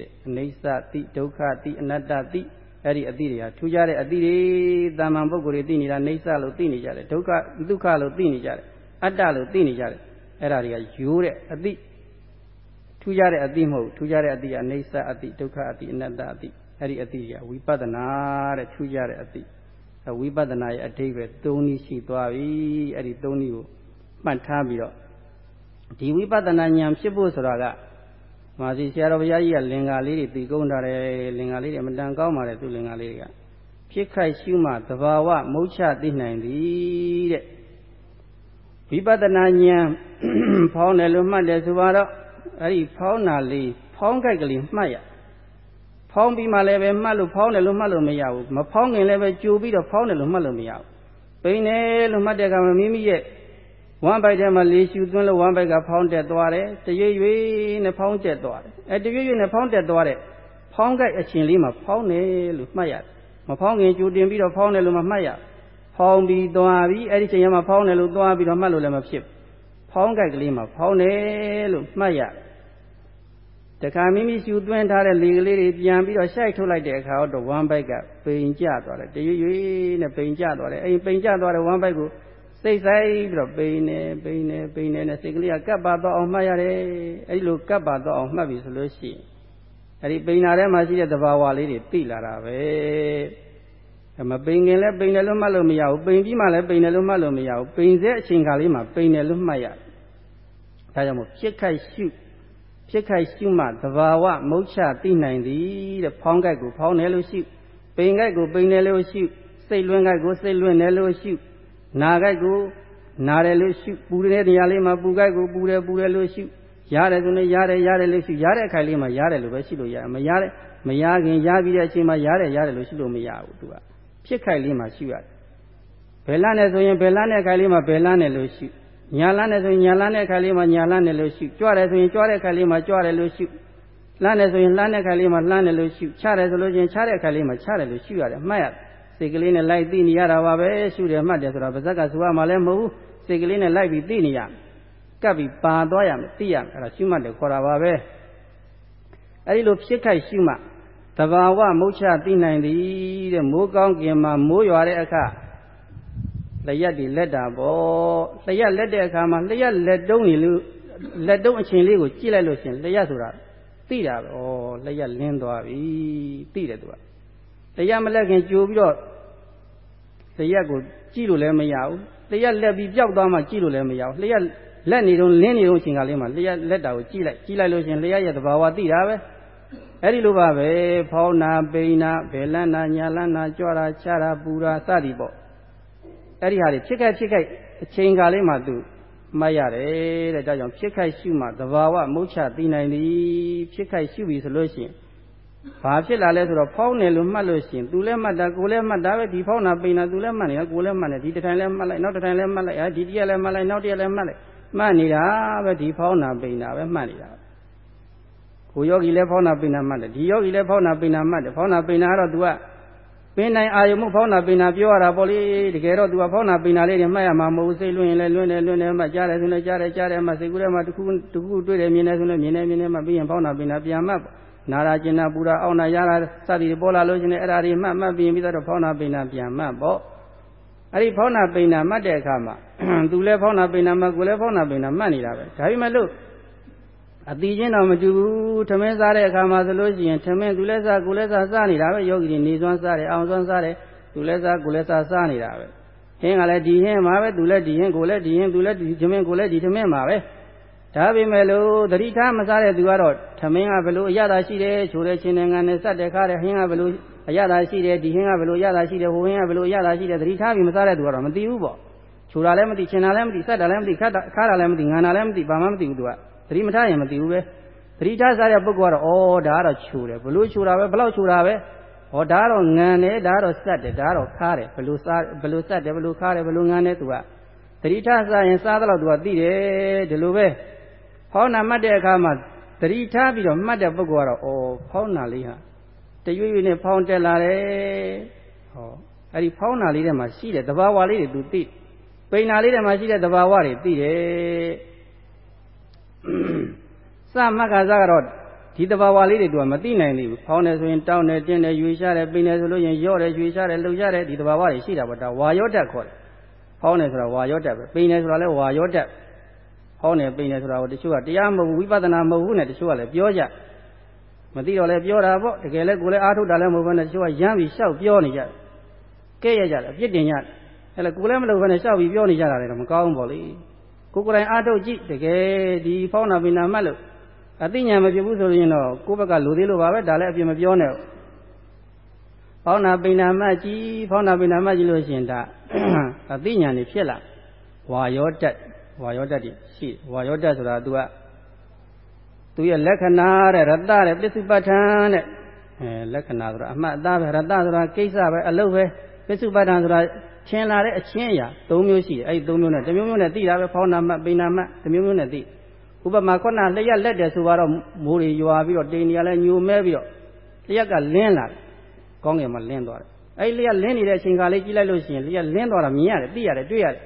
တဲ့အနိစ္စတိဒုက္ခတိအနတ္တတိအဲ့ဒီအတိတွေဟာထူးခြားတဲ့အတိတွေတာမန်ပုဂ္ဂိုလ်တွေသိနေတာအိဋ္ဌလို့သိနေကြတယ်ဒုက္ခဒုက္ခလို့သိနေကြတယ်အတ္တလို့သိနေကြတယ်အဲ့ဒါတွေကရိုးတဲ့အတိ ထူးခြားတဲ့အတိမဟုတ်ထူးခြားတဲ့အတိကအိဋ္ဌအတိဒုက္ခအတိအနတ္တအတိအဲ့ဒီအတိကဝိပဿနာတဲ့ထူးခြားတဲ့အတိဝိပဿနာရဲ့အဓိပ္ပာယ်၃နည်းရှိသွားပြီအဲ့ဒီ၃နည်းကိုမှတ်ထားပြီးတော့ဒီဝိပဿနာဉာဏ်ဖြစ်ဖို့ဆိုတာကမာစီဆရာတော်ဘုရားကြီးကလင်္ကာလေးတွေသိကုန်းထားတယ်လင်္ကာလေးတွေမတန်ကောင်းပါလေသူလင်္ကာလေးတွေကဖြစ်ခိုက်ရှုမှသဘာဝမုတ်ချသိနိုင်သည်တဲ့ဝိပဿနာဉာဏ်ဖောင်းတယ်လို့မှတ်တယ်ဆိုတော့ အဲ့ဒီဖောင်းတာလေးဖောင်းကြိုက်ကလေးမှတ်ရဖောင်းပြီးမှလည်းပဲမှတ်လို့ဖောင်းတယ်လို့မှတ်လို့မရဘူးမဖောင်းခင်လည်းပဲကြိုပြီးတော့ဖောင်းတယ်လို့မှတ်လို့မရဘူးပိန်တယ်လို့မှတ်တဲ့အခါမှာမိမိရဲ့ဝမ်းပိုက်ထဲမှာလေရှူသွင်းလို့ဝမ်းပိုက်ကဖောင်းတက်သွားတယ်တရွေ့ရွေ့နဲ့ဖောင်းတက်သွားတယ်အဲတရွေ့ရွေ့နဲ့ဖောင်းတက်သွားတဲ့ဖောင်းကြိုက်အချင်းလေးမှာဖောင်းတယ်လို့မှတ်ရတယ်မဖောင်းခင်ကြိုတင်ပြီးတော့ဖောင်းတယ်လို့မမှတ်ရဖောင်းပြီးသွားပြီးအဲ့ဒီချိန်မှာဖောင်းတယ်လို့သွားပြီးတော့မှတ်လို့လည်းမဖြစ်ဖောင်းကြိုက်ကလေးမှာဖောင်းတယ်လို့မှတ်ရတ ခါမိမိရှူသွင်းထားတဲ့လေကလေးတွေပြန်ပြီးတော့ရှိုက်ထုတ်လိုက်တဲ့အခါတော့ဝမ်းပိုက်ကပိန်ကျသွားတယ်တရွေ့ရွေ့နဲ့ပိန်ကျသွားတယ်အဲ့ပိန်ကျသွားတဲ့ဝမ်းပိုက်ကိုစိတ်ဆိုင်ပြီးတော့ပိန်နေပိန်နေပိန်နေနဲ့စိတ်ကလေးကကပ်ပါတော့အောင်မှတ်ရတယ်အဲ့ဒီလိုကပ်ပါတော့အောင်မှတ်ပြီဆိုလို့ရှိရင်အဲ့ဒီပိန်နာထဲမှာရှိတဲ့သဘာဝလေးတွေသိလာတာပဲမပိန်ခင်လည်းပိန်တယ်လို့မှတ်လို့မရဘူးပိန်ပြီးမှလည်းပိန်တယ်လို့မှတ်လို့မရဘူးပိန်စေအချိန်ခါလေးမှာပိန်တယ်လို့မှတ်ရတယ်ဒါကြောင့်မို့ဖြစ်ခိုက်ရှု ဖြစ်ခိုက်ရှုမှသဘာဝမုတ်ချသိနိုင်သည်တဲ့ဖောင်းကြိုက်ကိုဖောင်းတယ်လို့ရှုပိန်ကြိုက်ကိုပိန်တယ်လို့ရှုစိတ်လွင်းကြိုက်ကိုစိတ်လွင်းတယ်လို့ရှုနာကြိုက်ကိုနာတယ်လို့ရှုပူတဲ့နေရာလေးမှာပူကြိုက်ကိုပူတယ်ပူတယ်လို့ရှုရတယ်ဆိုရင်ရတယ်ရတယ်လို့ရှုရတဲ့အခိုင်လေးမှာရတယ်လို့ပဲရှိလို့ရတယ်မရတဲ့မရခင်ရပြီးတဲ့အချိန်မှာရတယ်ရတယ်လို့ရှိလို့မရဘူးသူကဖြစ်ခိုက်လေးမှာရှိရတယ်ဘယ်လနဲ့ဆိုရင်ဘယ်လနဲ့ခိုင်လေးမှာဘယ်လနဲ့လို့ရှိ ညာလနဲ့ဆိုရင်ညာလနဲ့ခိုင်လေးမှာညာလနဲ့လို့ရှိကြွတယ်ဆိုရင်ကြွတဲ့ခိုင်လေးမှာကြွတယ်လို့ရှိလှမ်းတယ်ဆိုရင်လှမ်းတဲ့ခိုင်လေးမှာလှမ်းတယ်လို့ရှိချတယ်ဆိုလို့ချင်းချတဲ့ခိုင်လေးမှာချတယ်လို့ရှိရတယ်မှတ်ရတယ်စိတ်ကလေးနဲ့လိုက်သိနေရတာပါပဲရှုတယ်မှတ်တယ်ဆိုတာပါဇက်ကဆိုရမှာလည်းမဟုတ်ဘူးစိတ်ကလေးနဲ့လိုက်ပြီးသိနေရကပ်ပြီးပါသွားရမယ်သိရမယ်အဲ့ဒါရှုမှတ်တယ်ခေါ်တာပါပဲအဲ့ဒီလိုဖြစ်ခိုက်ရှုမှတဘာဝမုတ်ချသိနိုင်သည်တဲ့မိုးကောင်းကင်မှာမိုးရွာတဲ့အခါ လျက်ဒီလက်တာပေါ့လျက်လက်တဲ့အခါမှာလျက်လက်တုံးနေလို့လက်တုံးအချင်းလေးကိုကြည့်လိုက်လို့ရှင်လျက်ဆိုတာသိတာပဲဩလျက်လင်းသွားပြီသိတယ်သူကတရားမလက်ခင်ကြိုပြီးတော့တရားကိုကြည့်လို့လည်းမရဘူးတရားလက်ပြီးပျောက်သွားမှကြည့်လို့လည်းမရဘူးလျက်လက်နေတော့လင်းနေတော့အချိန်ကလေးမှာလျှက်လက်တာကိုကြည့်လိုက်ကြည့်လိုက်လို့ရှင်လျှက်ရဲ့သဘာဝသိတာပဲအဲ့ဒီလိုပါပဲဖောင်းနာပိန်နာဘယ်လန်းနာညာလန်းနာကြွတာချတာပူတာစသည်ပေါ့ အဲ့ဒီဟာတွေဖြစ်ခဲ့ဖြစ်ခဲ့အချိန်ကလေးမှာသူမှတ်ရတယ်တဲ့ဒါကြောင့်ဖြစ်ခိုက်ရှုမှသဘာဝမုတ်ချသိနိုင်သည်ဖြစ်ခိုက်ရှုပြီဆိုလို့ရှိရင်ဘာဖြစ်လာလဲဆိုတော့ဖောင်းတယ်လို့မှတ်လို့ရှိရင်သူလည်းမှတ်တာကိုလည်းမှတ်တာပဲဒီဖောင်းတာပိန်တာသူလည်းမှတ်နေတာကိုလည်းမှတ်နေဒီတစ်ထိုင်လည်းမှတ်လိုက်နောက်တစ်ထိုင်လည်းမှတ်လိုက်အဲဒီတရက်လည်းမှတ်လိုက်နောက်တရက်လည်းမှတ်လိုက်မှတ်နေတာပဲဒီဖောင်းတာပိန်တာပဲမှတ်နေတာကိုယောဂီလည်းဖောင်းတာပိန်တာမှတ်တယ်ဒီယောဂီလည်းဖောင်းတာပိန်တာမှတ်တယ်ဖောင်းတာပိန်တာကတော့ तू က ပင်နိုင်အာယုံမှုဖောင်းတာပိန်တာပြောရတာပေါ့လေတကယ်တော့ तू ကဖောင်းတာပိန်တာလေးတွေမှတ်ရမှာမဟုတ်စိတ်လွင့်ရင်လည်းလွင့်တယ်လွင့်တယ်မှကြားတယ်ဆိုလည်းကြားတယ်ကြားတယ်မှစိတ်ကူးထဲမှာတစ်ခုတစ်ခုတွေ့တယ်မြင်တယ်ဆိုလည်းမြင်တယ်မြင်တယ်မှပြီးရင်ဖောင်းတာပိန်တာပြန်မှတ်နာရာကျင်နာပူရာအောင်းနာရတာစသည်ပေါ်လာလို့ရှိရင်အဲ့ဒါတွေမှတ်မှတ်ပြီးပြီးတော့ဖောင်းနာပိန်နာပြန်မှတ်ပေါ့အဲ့ဒီဖောင်းနာပိန်နာမှတ်တဲ့အခါမှာသူလည်းဖောင်းနာပိန်နာမှတ်ကိုလည်းဖောင်းနာပိန်နာမှတ်နေတာပဲဒါပေမဲ့လို့ အတိချင်းတော့မကြည့်ဘူးထမင်းစားတဲ့အခါမှာဆိုလို့ရှိရင်ထမင်းသူလည်းစားကိုလည်းစားစားနေတာပဲယောဂီတွေနေစွမ်းစားတယ်အောင်စွမ်းစားတယ်သူလည်းစားကိုလည်းစားစားနေတာပဲဟင်းကလည်းဒီဟင်းမှာပဲသူလည်းဒီဟင်းကိုလည်းဒီဟင်းသူလည်းဒီထမင်းကိုလည်းဒီထမင်းမှာပဲဒါပေမဲ့လို့သတိထားမစားတဲ့သူကတော့ထမင်းကဘလို့အရသာရှိတယ်ချိုတဲ့ချင်းနဲ့ငံနဲ့စက်တဲ့ခါတဲ့ဟင်းကဘလို့အရသာရှိတယ်ဒီဟင်းကဘလို့အရသာရှိတယ်ဟိုဟင်းကဘလို့အရသာရှိတယ်သတိထားပြီးမစားတဲ့သူကတော့မသိဘူးပေါ့ချိုတာလည်းမသိချင်းတာလည်းမသိစက်တာလည်းမသိခတ်တာခါတာလည်းမသိငံတာလည်းမသိဘာမှမသိဘူးသူက သတိမထားရင်မသိဘူးပဲသတိထားစားတဲ့ပုဂ္ဂိုလ်ကတော့ဩဒါကတော့ချိုတယ်ဘလို့ချိုတာပဲဘလို့ချိုတာပဲဟောဒါကတော့ငံတယ်ဒါကတော့စက်တယ်ဒါကတော့ခါတယ်ဘလို့စားဘလို့စက်တယ်ဘလို့ခါတယ်ဘလို့ငံတယ်သူကသတိထားစားရင်စားတော့သူကသိတယ်ဒီလိုပဲဖောင်းနာမှတ်တဲ့အခါမှာသတိထားပြီးတော့မှတ်တဲ့ပုဂ္ဂိုလ်ကတော့ဩဖောင်းနာလေးဟာတရွေ့ရွေ့နဲ့ဖောင်းတက်လာတယ်ဟောအဲ့ဒီဖောင်းနာလေးထဲမှာရှိတဲ့သဘာဝလေးတွေသူသိပိန်နာလေးထဲမှာရှိတဲ့သဘာဝတွေသိတယ် စမက္ခစားကတော့ဒီတဘာဝလေးတွေသူကမသိနိုင်သေးဘူးဖောင်းတယ်ဆိုရင်တောင်းတယ်တင်းတယ်ရွေရှားတယ်ပိန်တယ်ဆိုလို့ရင်ရော့တယ်ရွေရှားတယ်လှုပ်ရှားတယ်ဒီတဘာဝတွေရှိတာပေါ့ဒါဝါရော့တက်ခေါ်တယ်ဖောင်းတယ်ဆိုတာဝါရော့တက်ပဲပိန်တယ်ဆိုတာလည်းဝါရော့တက်ဟောနေပိန်နေဆိုတာကိုတချို့ကတရားမဟုတ်ဘူးဝိပဿနာမဟုတ်ဘူးနဲ့တချို့ကလည်းပြောကြမသိတော့လည်းပြောတာပေါ့တကယ်လည်းကိုယ်လည်းအားထုတ်တာလည်းမဟုတ်ဘဲနဲ့တချို့ကရမ်းပြီးရှောက်ပြောနေကြတယ်ကဲ့ရကြတယ်အပြစ်တင်ကြတယ်အဲ့လေကိုယ်လည်းမလုပ်ဘဲနဲ့ရှောက်ပြီးပြောနေကြတာလည်းမကောင်းဘူးပေါ့လေ ကိုယ်ကိုယ်တိုင်အားထုတ်ကြည့်တကယ်ဒီဖောင်းနာပိနာမှတ်လို့အသိဉာဏ်မဖြစ်ဘူးဆိုရင်တော့ကိုယ့်ဘက်ကလူသေးလို့ပါပဲဒါလည်းအပြစ်မပြောနဲ့ဖောင်းနာပိနာမှတ်ကြည့်ဖောင်းနာပိနာမှတ်ကြည့်လို့ရှိရင်ဒါအသိဉာဏ်နေဖြစ်လာဝါရောတက်ဝါယောတတ်တွေရှိဝါယောတတ်ဆိုတာ तू ကသူရဲ့လက္ခဏာတဲ့ရတ္တတဲ့ပစ္စုပ္ပထံတဲ့အဲလက္ခဏာဆိုတာအမှတ်အသားပဲရတ္တဆိုတာကိစ္စပဲအလုပ်ပဲပစ္စုပ္ပထံဆိုတာ ထင်လာတဲ့အချင်းအရာ၃မျိုးရှိတယ်အဲ့ဒီ၃မျိုးနဲ့တစ်မျိုးမျိုးနဲ့သိတာပဲဖောင်းနာမှပိဏာမှတစ်မျိုးမျိုးနဲ့သိဥပမာခုနလျက်လက်တယ်ဆိုတော့မိုးတွေရွာပြီးတော့တိန်နေရလဲညိုမဲပြီးတော့လျက်ကလင်းလာတယ်ကောင်းကင်မှာလင်းသွားတယ်အဲ့လျက်လင်းနေတဲ့အချိန်ခါလေးကြည့်လိုက်လို့ရှိရင်လျက်လင်းသွားတာမြင်ရတယ်သိရတယ်တွေ့ရတယ်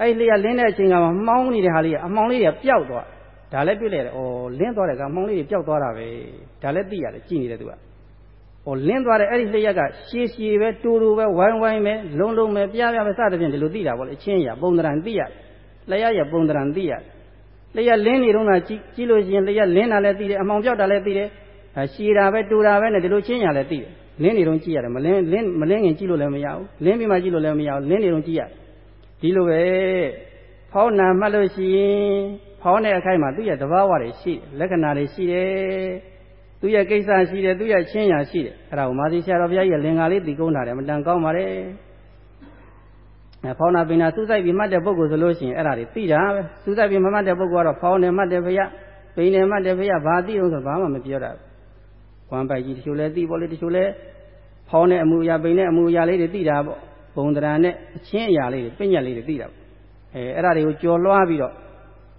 အဲ့လျှက်လင်းတဲ့အချိန်ကမှမှောင်းနေတဲ့ဟာလေးကအမှောင်လေးတွေပျောက်သွားဒါလည်းတွေ့လိုက်တယ်ဩလင်းသွားတဲ့ကအမှောင်လေးတွေပျောက်သွားတာပဲဒါလည်းသိရတယ်ကြည်နေတယ်သူက ဩလင်းသွားတဲ့အဲ့ဒီလျှက်ကရှည်ရှည်ပဲတူတူပဲဝိုင်းဝိုင်းပဲလုံးလုံးပဲပြားပြားပဲစသဖြင့်ဒီလိုသိတာပေါ့လေအချင်းရပုံတရံသိရတယ်လျှက်ရပုံတရံသိရတယ်လျှက်လင်းနေတော့ကကြည့်ကြည့်လို့ရှိရင်လျှက်လင်းတာလည်းသိတယ်အမှောင်ပျောက်တာလည်းသိတယ်ရှည်တာပဲတူတာပဲနဲ့ဒီလိုချင်းရလည်းသိတယ်လင်းနေတော့ကြည့်ရတယ်မလင်းလင်းမလင်းရင်ကြည့်လို့လည်းမရဘူးလင်းပြီးမှကြည့်လို့လည်းမရဘူးလင်းနေတော့ကြည့်ရတယ်ဒီလိုပဲဖောင်းနာမှတ်လို့ရှိရင်ဖောင်းတဲ့အခိုက်မှာသူ့ရဲ့သဘာဝတွေရှိတယ်လက္ခဏာတွေရှိတယ် သူ့ရဲ့ကိစ္စရှိတယ်သူ့ရဲ့ချင်းရာရှိတယ်အဲ့ဒါကိုမာသီဆရာတော်ဘုရားကြီးရဲ့လင်္ကာလေးတည်ကုန်းထားတယ်မတန်ကောင်းပါလေအဲဖောင်းနာပင်နာစူးစိုက်ပြီးမှတ်တဲ့ပုဂ္ဂိုလ်ဆိုလို့ရှိရင်အဲ့ဒါတွေသိတာပဲစူးစိုက်ပြီးမမှတ်တဲ့ပုဂ္ဂိုလ်ကတော့ဖောင်းတယ်မှတ်တယ်ဘုရားပိန်တယ်မှတ်တယ်ဘုရားဘာသိအောင်ဆိုဘာမှမပြောတာဝမ်ပိုက်ကြီးတချို့လဲသိပေါ့လေတချို့လဲဖောင်းတဲ့အမှုအရာပိန်တဲ့အမှုအရာလေးတွေသိတာပေါ့ဘုံတရံနဲ့အချင်းအရာလေးတွေပညာလေးတွေသိတာပေါ့အဲအဲ့ဒါတွေကိုကြော်လွှားပြီးတော့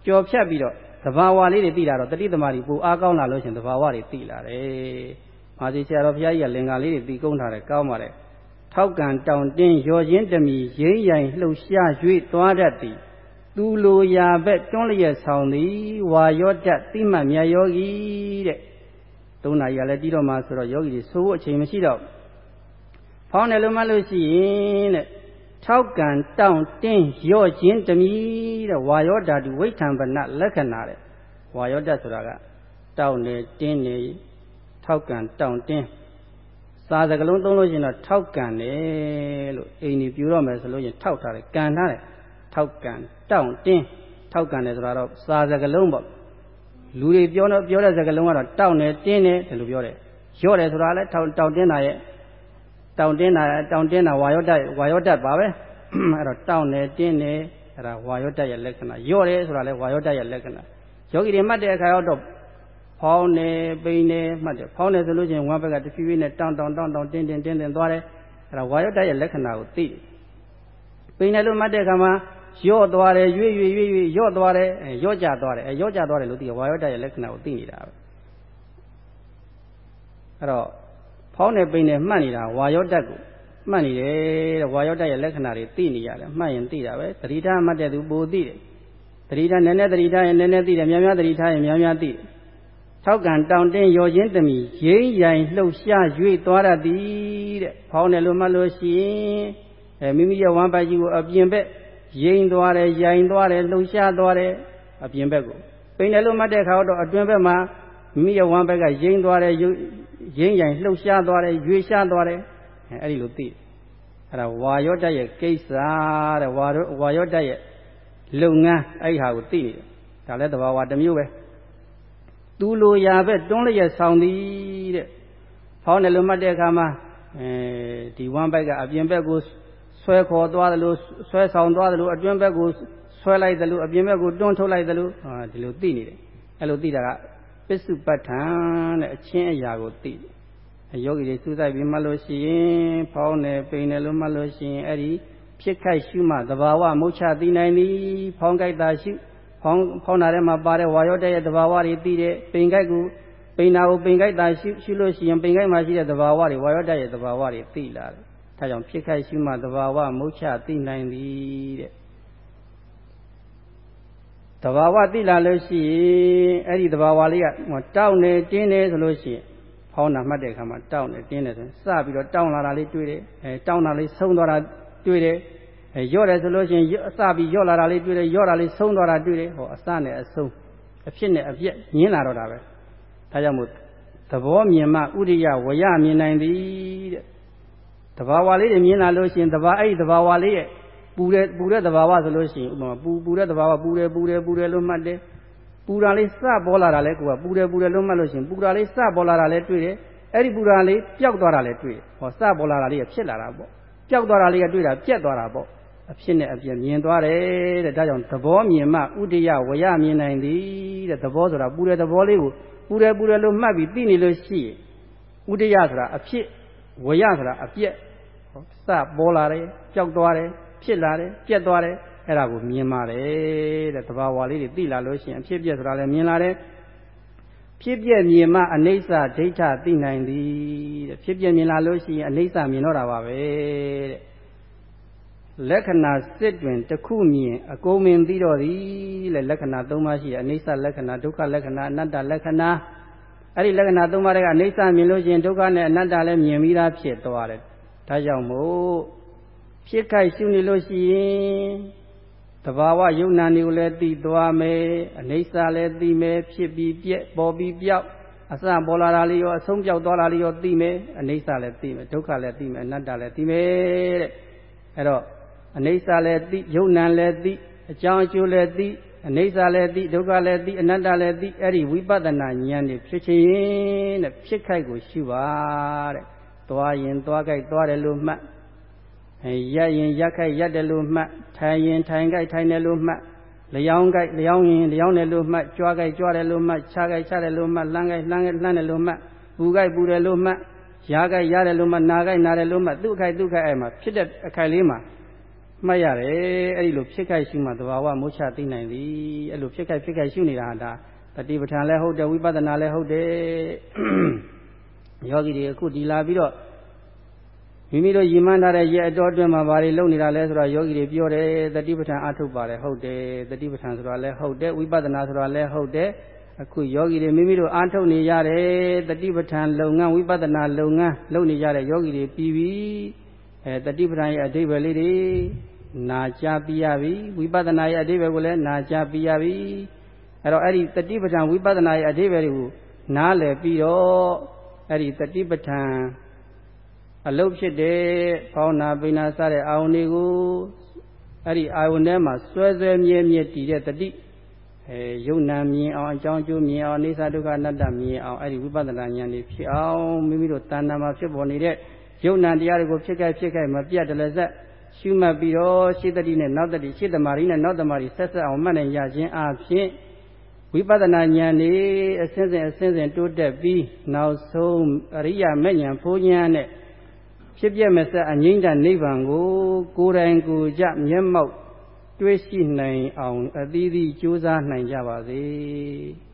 ကြော်ဖြတ်ပြီးတော့ သဘာဝလေးတွေသိလာတော့တတိသမารီပူအားကောင်းလာလို့ရှင်သဘာဝတွေသိလာတယ်။မာစီဆရာတော်ဘုရားကြီးကလင်္ကာလေးတွေသိကုန်းထားတယ်ကောင်းပါတယ်။ထောက်ကံတောင်တင်းရော်ချင်းတမီရင်းရိုင်လှုပ်ရှား၍သွားတတ်သည်။သူလိုရာဘက်တွန်းလျက်ဆောင်သည်ဝါရောတတ်တိမှတ်မြတ်ယောဂီတဲ့။သုံးနာရီကလည်းပြီးတော့မှဆိုတော့ယောဂီတွေဆိုဖို့အချိန်မရှိတော့ဖောင်းတယ်လို့မှလို့ရှိရင်တဲ့ ထောက်ကံတောင့်တင်းရော့ခြင်းတမီတဲ့ဝါယောဓာတုဝိဋ္ဌံပနလက္ခဏာတဲ့ဝါယောဓာဆိုတာကတောင့်နေတင်းနေထောက်ကံတောင့်တင်းစာစကလုံးသုံးလို့ရှိရင်တော့ထောက်ကံတယ်လို့အိမ်ကြီးပြူတော့မယ်ဆိုလို့ရှိရင်ထောက်ထားတယ်ကံထားတယ်ထောက်ကံတောင့်တင်းထောက်ကန်တယ်ဆိုတာတော့စာစကလုံးပေါ့လူတွေပြောတော့ပြောတဲ့စကားလုံးကတော့တောက်နေတင်းနေတယ်လို့ပြောတယ်ရော့တယ်ဆိုတာလည်းတောင်တောင်တင်းတာရဲ့ တောင်တင်းတာတောင်တင်းတာဝါရော့တက်ဝါရော့တက်ပါပဲအဲ့တော့တောက်နေတင်းနေအဲ့ဒါဝါရော့တက်ရဲ့လက္ခဏာရော့တယ်ဆိုတာလည်းဝါရော့တက်ရဲ့လက္ခဏာယောဂီတွေမှတ်တဲ့အခါတော့ဖောင်းနေပိန်နေမှတ်တယ်ဖောင်းနေဆိုလို့ချင်းဝမ်းဘက်ကတဖြည်းဖြည်းနဲ့တောင်တောင်တောင်တောင်တင်းတင်းတင်းတင်းသွားတယ်အဲ့ဒါဝါရော့တက်ရဲ့လက္ခဏာကိုသိတယ်ပိန်တယ်လို့မှတ်တဲ့အခါမှာရော့သွားတယ်ရွေ့ရွေ့ရွေ့ရွေ့ရော့သွားတယ်ရော့ကြသွားတယ်အဲရော့ကြသွားတယ်လို့သိရဝါယောတရဲ့လက္ခဏာကိုသိနေတာပဲအဲ့တော့ ဖောင်းနေပိန်နေမှတ်နေတာဝါယောတကိုမှတ်နေတယ်တဲ့ဝါယောတရဲ့လက္ခဏာတွေသိနေရတယ်မှတ်ရင်သိတာပဲသတိထားမှတ်တဲ့သူပိုသိတယ်သတိထားနည်းနည်းသတိထားရင်နည်းနည်းသိတယ်များများသတိထားရင်များများသိတယ်ထောက်ကံတောင်တင်းရော်ချင်းတမီရင်းရိုင်လှုပ်ရှား၍သွားရသည်တဲ့ဖောင်းတယ်လို့မှတ်လို့ရှိရင်အဲမိမိရဲ့ဝမ်းပိုက်ကြီးကိုအပြင်ဘက်ရိမ့်သွားတယ်ရိုင်သွားတယ်လှုပ်ရှားသွားတယ်အပြင်ဘက်ကိုပိန်တယ်လို့မှတ်တဲ့အခါတော့အတွင်းဘက်မှာ မိမိရဲ့ဝမ်းဘက်ကရိမ့်သွားတယ်ရိမ့်ရိုင်လှုပ်ရှားသွားတယ်ရွေရှားသွားတယ်အဲအဲ့ဒီလိုသိအဲ့ဒါဝါယောတရဲ့ကိစ္စတဲ့ဝါဝါယောတရဲ့လုပ်ငန်းအဲ့ဒီဟာကိုသိနေတယ်ဒါလည်းသဘာဝတစ်မျိုးပဲသူလိုရာပဲတွန်းလျက်ဆောင်သည်တဲ့ဖောင်းတယ်လို့မှတ်တဲ့အခါမှာအဲဒီဝမ်းဘက်ကအပြင်ဘက်ကိုဆွဲခေါ်သွားတယ်လို့ဆွဲဆောင်သွားတယ်လို့အတွင်းဘက်ကိုဆွဲလိုက်တယ်လို့အပြင်ဘက်ကိုတွန်းထုတ်လိုက်တယ်လို့ဒီလိုသိနေတယ်အဲ့လိုသိတာက ပစ္စုပ္ပတ္ထန်တဲ့အချင်းအရာကိုသိတယ်ယောဂီတွေစူးစိုက်ပြီးမှတ်လို့ရှိရင်ဖောင်းတယ်ပိန်တယ်လို့မှတ်လို့ရှိရင်အဲ့ဒီဖြစ်ခိုက်ရှုမှသဘာဝမုတ်ချသိနိုင်သည်ဖောင်းကြိုက်တာရှုဖောင်းဖောင်းတာထဲမှာပါတဲ့ဝါရောတဲ့ရဲ့သဘာဝတွေသိတဲ့ပိန်ကြိုက်ကိုပိန်တာကိုပိန်ကြိုက်တာရှုရှုလို့ရှိရင်ပိန်ကြိုက်မှာရှိတဲ့သဘာဝတွေဝါရောတဲ့ရဲ့သဘာဝတွေသိလာတယ်ဒါကြောင့်ဖြစ်ခိုက်ရှိမှသဘာဝမုတ်ချသိနိုင်သည်တဲ့ သဘာဝသိလာလို့ရှိရင်အဲ့ဒီသဘာဝလေးကတောက်နေတင်းနေဆိုလို့ရှိရင်ဖောင်းတာမှတ်တဲ့အခါမှာတောက်နေတင်းနေဆိုရင်စပြီးတော့တောင်းလာတာလေးတွေ့တယ်အဲတောင်းတာလေးဆုံးသွားတာတွေ့တယ်အဲရော့တယ်ဆိုလို့ရှိရင်အစပြီးရော့လာတာလေးတွေ့တယ်ရော့တာလေးဆုံးသွားတာတွေ့တယ်ဟောအစနဲ့အဆုံးအဖြစ်နဲ့အပြက်ညင်းလာတော့တာပဲဒါကြောင့်မို့သဘောမြင်မှဥရိယဝရမြင်နိုင်သည်တဲ့တဘာဝလေးတွေမြင်လာလို့ရှိရင်တဘာအဲ့ဒီတဘာဝလေးရဲ့ပူ တဲ့ပူတဲ့တဘာဝဆိုလို့ရှိရင်ဥပမာပူပူတဲ့တဘာဝပူတယ်ပူတယ်ပူတယ်လို့မှတ်တယ်ပူတာလေးစပေါ်လာတာလဲကိုကပူတယ်ပူတယ်လို့မှတ်လို့ရှိရင်ပူတာလေးစပေါ်လာတာလဲတွေ့တယ်အဲ့ဒီပူတာလေးပျောက်သွားတာလဲတွေ့တယ်ဟောစပေါ်လာတာလေးကဖြစ်လာတာပေါ့ပျောက်သွားတာလေးကတွေ့တာပြက်သွားတာပေါ့အဖြစ်နဲ့အပြက်မြင်သွားတယ်တဲ့ဒါကြောင့်သဘောမြင်မှဥဒိယဝရမြင်နိုင်သည်တဲ့သဘောဆိုတာပူတဲ့သဘောလေးကိုပူတယ်ပူတယ်လို့မှတ်ပြီးသိနေလို့ရှိရင်ဥဒိယဆိုတာအဖြစ်ဝရဆိုတာအပြက်စပေါ်လာတယ်ပျောက်သွားတယ် ဖြစ်လာတယ်ပြက်သွားတယ်အဲ့ဒါကိုမြင်ပါတယ်တဲ့သဘာဝလေးတွေသိလာလို့ရှိရင်အဖြစ်ပြက်ဆိုတာလည်းမြင်လာတယ်ဖြစ်ပြက်မြင်မှအနိစ္စဒိဋ္ဌသိနိုင်သည်တဲ့ဖြစ်ပြက်မြင်လာလို့ရှိရင်အနိစ္စမြင်တော့တာပါပဲတဲ့လက္ခဏာစစ်တွင်တခုမြင်အကုန်မင်သိတော့သည်လေလက္ခဏာ၃ပါးရှိတယ်အနိစ္စလက္ခဏာဒုက္ခလက္ခဏာအနတ္တလက္ခဏာအဲ့ဒီလက္ခဏာ၃ပါးတွေကအနိစ္စမြင်လို့ရှိရင်ဒုက္ခနဲ့အနတ္တလည်းမြင်ပြီးသားဖြစ်သွားတယ်ဒါကြောင့်မို့ ဖြစ်ခိုက်ရှုနေလို့ရှိရင်တဘာဝယုံနာတွေကိုလည်းသိသွားမယ်အနိစ္စလည်းသိမယ်ဖြစ်ပြီးပြက်ပေါ်ပြီးပြောက်အစပေါ်လာတာလေးရောအဆုံးပြောက်သွားတာလေးရောသိမယ်အနိစ္စလည်းသိမယ်ဒုက္ခလည်းသိမယ်အနတ္တလည်းသိမယ်တဲ့အဲ့တော့အနိစ္စလည်းသိယုံနာလည်းသိအကြောင်းအကျိုးလည်းသိအနိစ္စလည်းသိဒုက္ခလည်းသိအနတ္တလည်းသိအဲ့ဒီဝိပဿနာဉာဏ်တွေဖြစ်ချင်းတဲ့ဖြစ်ခိုက်ကိုရှုပါတဲ့သွားရင်သွားကြိုက်သွားတယ်လို့မှတ် ရက်ရင်ရက်ခိုက်ရက်တယ်လို့မှတ်ထိုင်ရင်ထိုင်ကြိုက်ထိုင်တယ်လို့မှတ်လျောင်းကြိုက်လျောင်းရင်လျောင်းတယ်လို့မှတ်ကြွားကြိုက်ကြွားတယ်လို့မှတ်ခြားကြိုက်ခြားတယ်လို့မှတ်လှမ်းကြိုက်လှမ်းကြိုက်လှမ်းတယ်လို့မှတ်ပူကြိုက်ပူတယ်လို့မှတ်ရားကြိုက်ရတယ်လို့မှနာကြိုက်နာတယ်လို့မှသူ့ခိုက်သူ့ခိုက်အဲ့မှာဖြစ်တဲ့အခိုက်လေးမှာမှတ်ရတယ်အဲ့ဒီလိုဖြစ်ခိုက်ရှိမှသဘာဝမိုးချသိနိုင်သည်အဲ့လိုဖြစ်ခိုက်ဖြစ်ခိုက်ရှိနေတာဒါတတိပဋ္ဌာန်လည်းဟုတ်တယ်ဝိပဿနာလည်းဟုတ်တယ်ယောဂီတွေအခုဒီလာပြီးတော့ မိမိတို့ရည်မှန်းထားတဲ့ရဲ့အတော်အတွင်းမှာဘာတွေလုပ်နေတာလဲဆိုတော့ယောဂီတွေပြောတယ်တတိပဋ္ဌာန်အထုတ်ပါတယ်ဟုတ်တယ်တတိပဋ္ဌာန်ဆိုတာလည်းဟုတ်တယ်ဝိပဿနာဆိုတာလည်းဟုတ်တယ်အခုယောဂီတွေမိမိတို့အားထုတ်နေရတယ်တတိပဋ္ဌာန်လုပ်ငန်းဝိပဿနာလုပ်ငန်းလုပ်နေကြတဲ့ယောဂီတွေပြီးပြီအဲတတိပဋ္ဌာန်ရဲ့အဓိပ္ပာယ်လေးတွေနာကြားပြီးရပြီဝိပဿနာရဲ့အဓိပ္ပာယ်ကိုလည်းနာကြားပြီးရပြီအဲ့တော့အဲ့ဒီတတိပဋ္ဌာန်ဝိပဿနာရဲ့အဓိပ္ပာယ်တွေကိုနားလည်ပြီးတော့အဲ့ဒီတတိပဋ္ဌာန် အလုတ်ဖြစ်တဲ့ဖောင်းနာပိနာစတဲ့အာုန်တွေကိုအဲ့ဒီအာယုန်ထဲမှာစွဲစွဲမြဲမြဲတည်တဲ့တတိအဲယုံနာမြင်အောင်အကြောင်းကျိုးမြင်အောင်အိသဒုက္ခအနတ္တမြင်အောင်အဲ့ဒီဝိပဿနာဉာဏ်တွေဖြစ်အောင်မိမိတို့တဏ္ဍာမှာဖြစ်ပေါ်နေတဲ့ယုံနာတရားတွေကိုဖြစ်ခဲ့ဖြစ်ခဲ့မပြတ်တလည်းဆက်ရှုမှတ်ပြီးတော့ရှေ့တတိနဲ့နောက်တတိရှေ့တမာရီနဲ့နောက်တမာရီဆက်ဆက်အောင်မှတ်နိုင်ရခြင်းအပြင်ဝိပဿနာဉာဏ်นี่အစဉ်စဉ်အစဉ်စဉ်တိုးတက်ပြီးနောက်ဆုံးအရိယာမဲ့ဉာဏ်ဖိုးဉာဏ်နဲ့ ဖြစ်ပြမဲ့ဆက်အငိမ့်တနိဗ္ဗာန်ကိုကိုယ်တိုင်ကိုယ်ကြမျက်မှောက်တွေ့ရှိနိုင်အောင်အသီးသီးကြိုးစားနိုင်ကြပါစေ။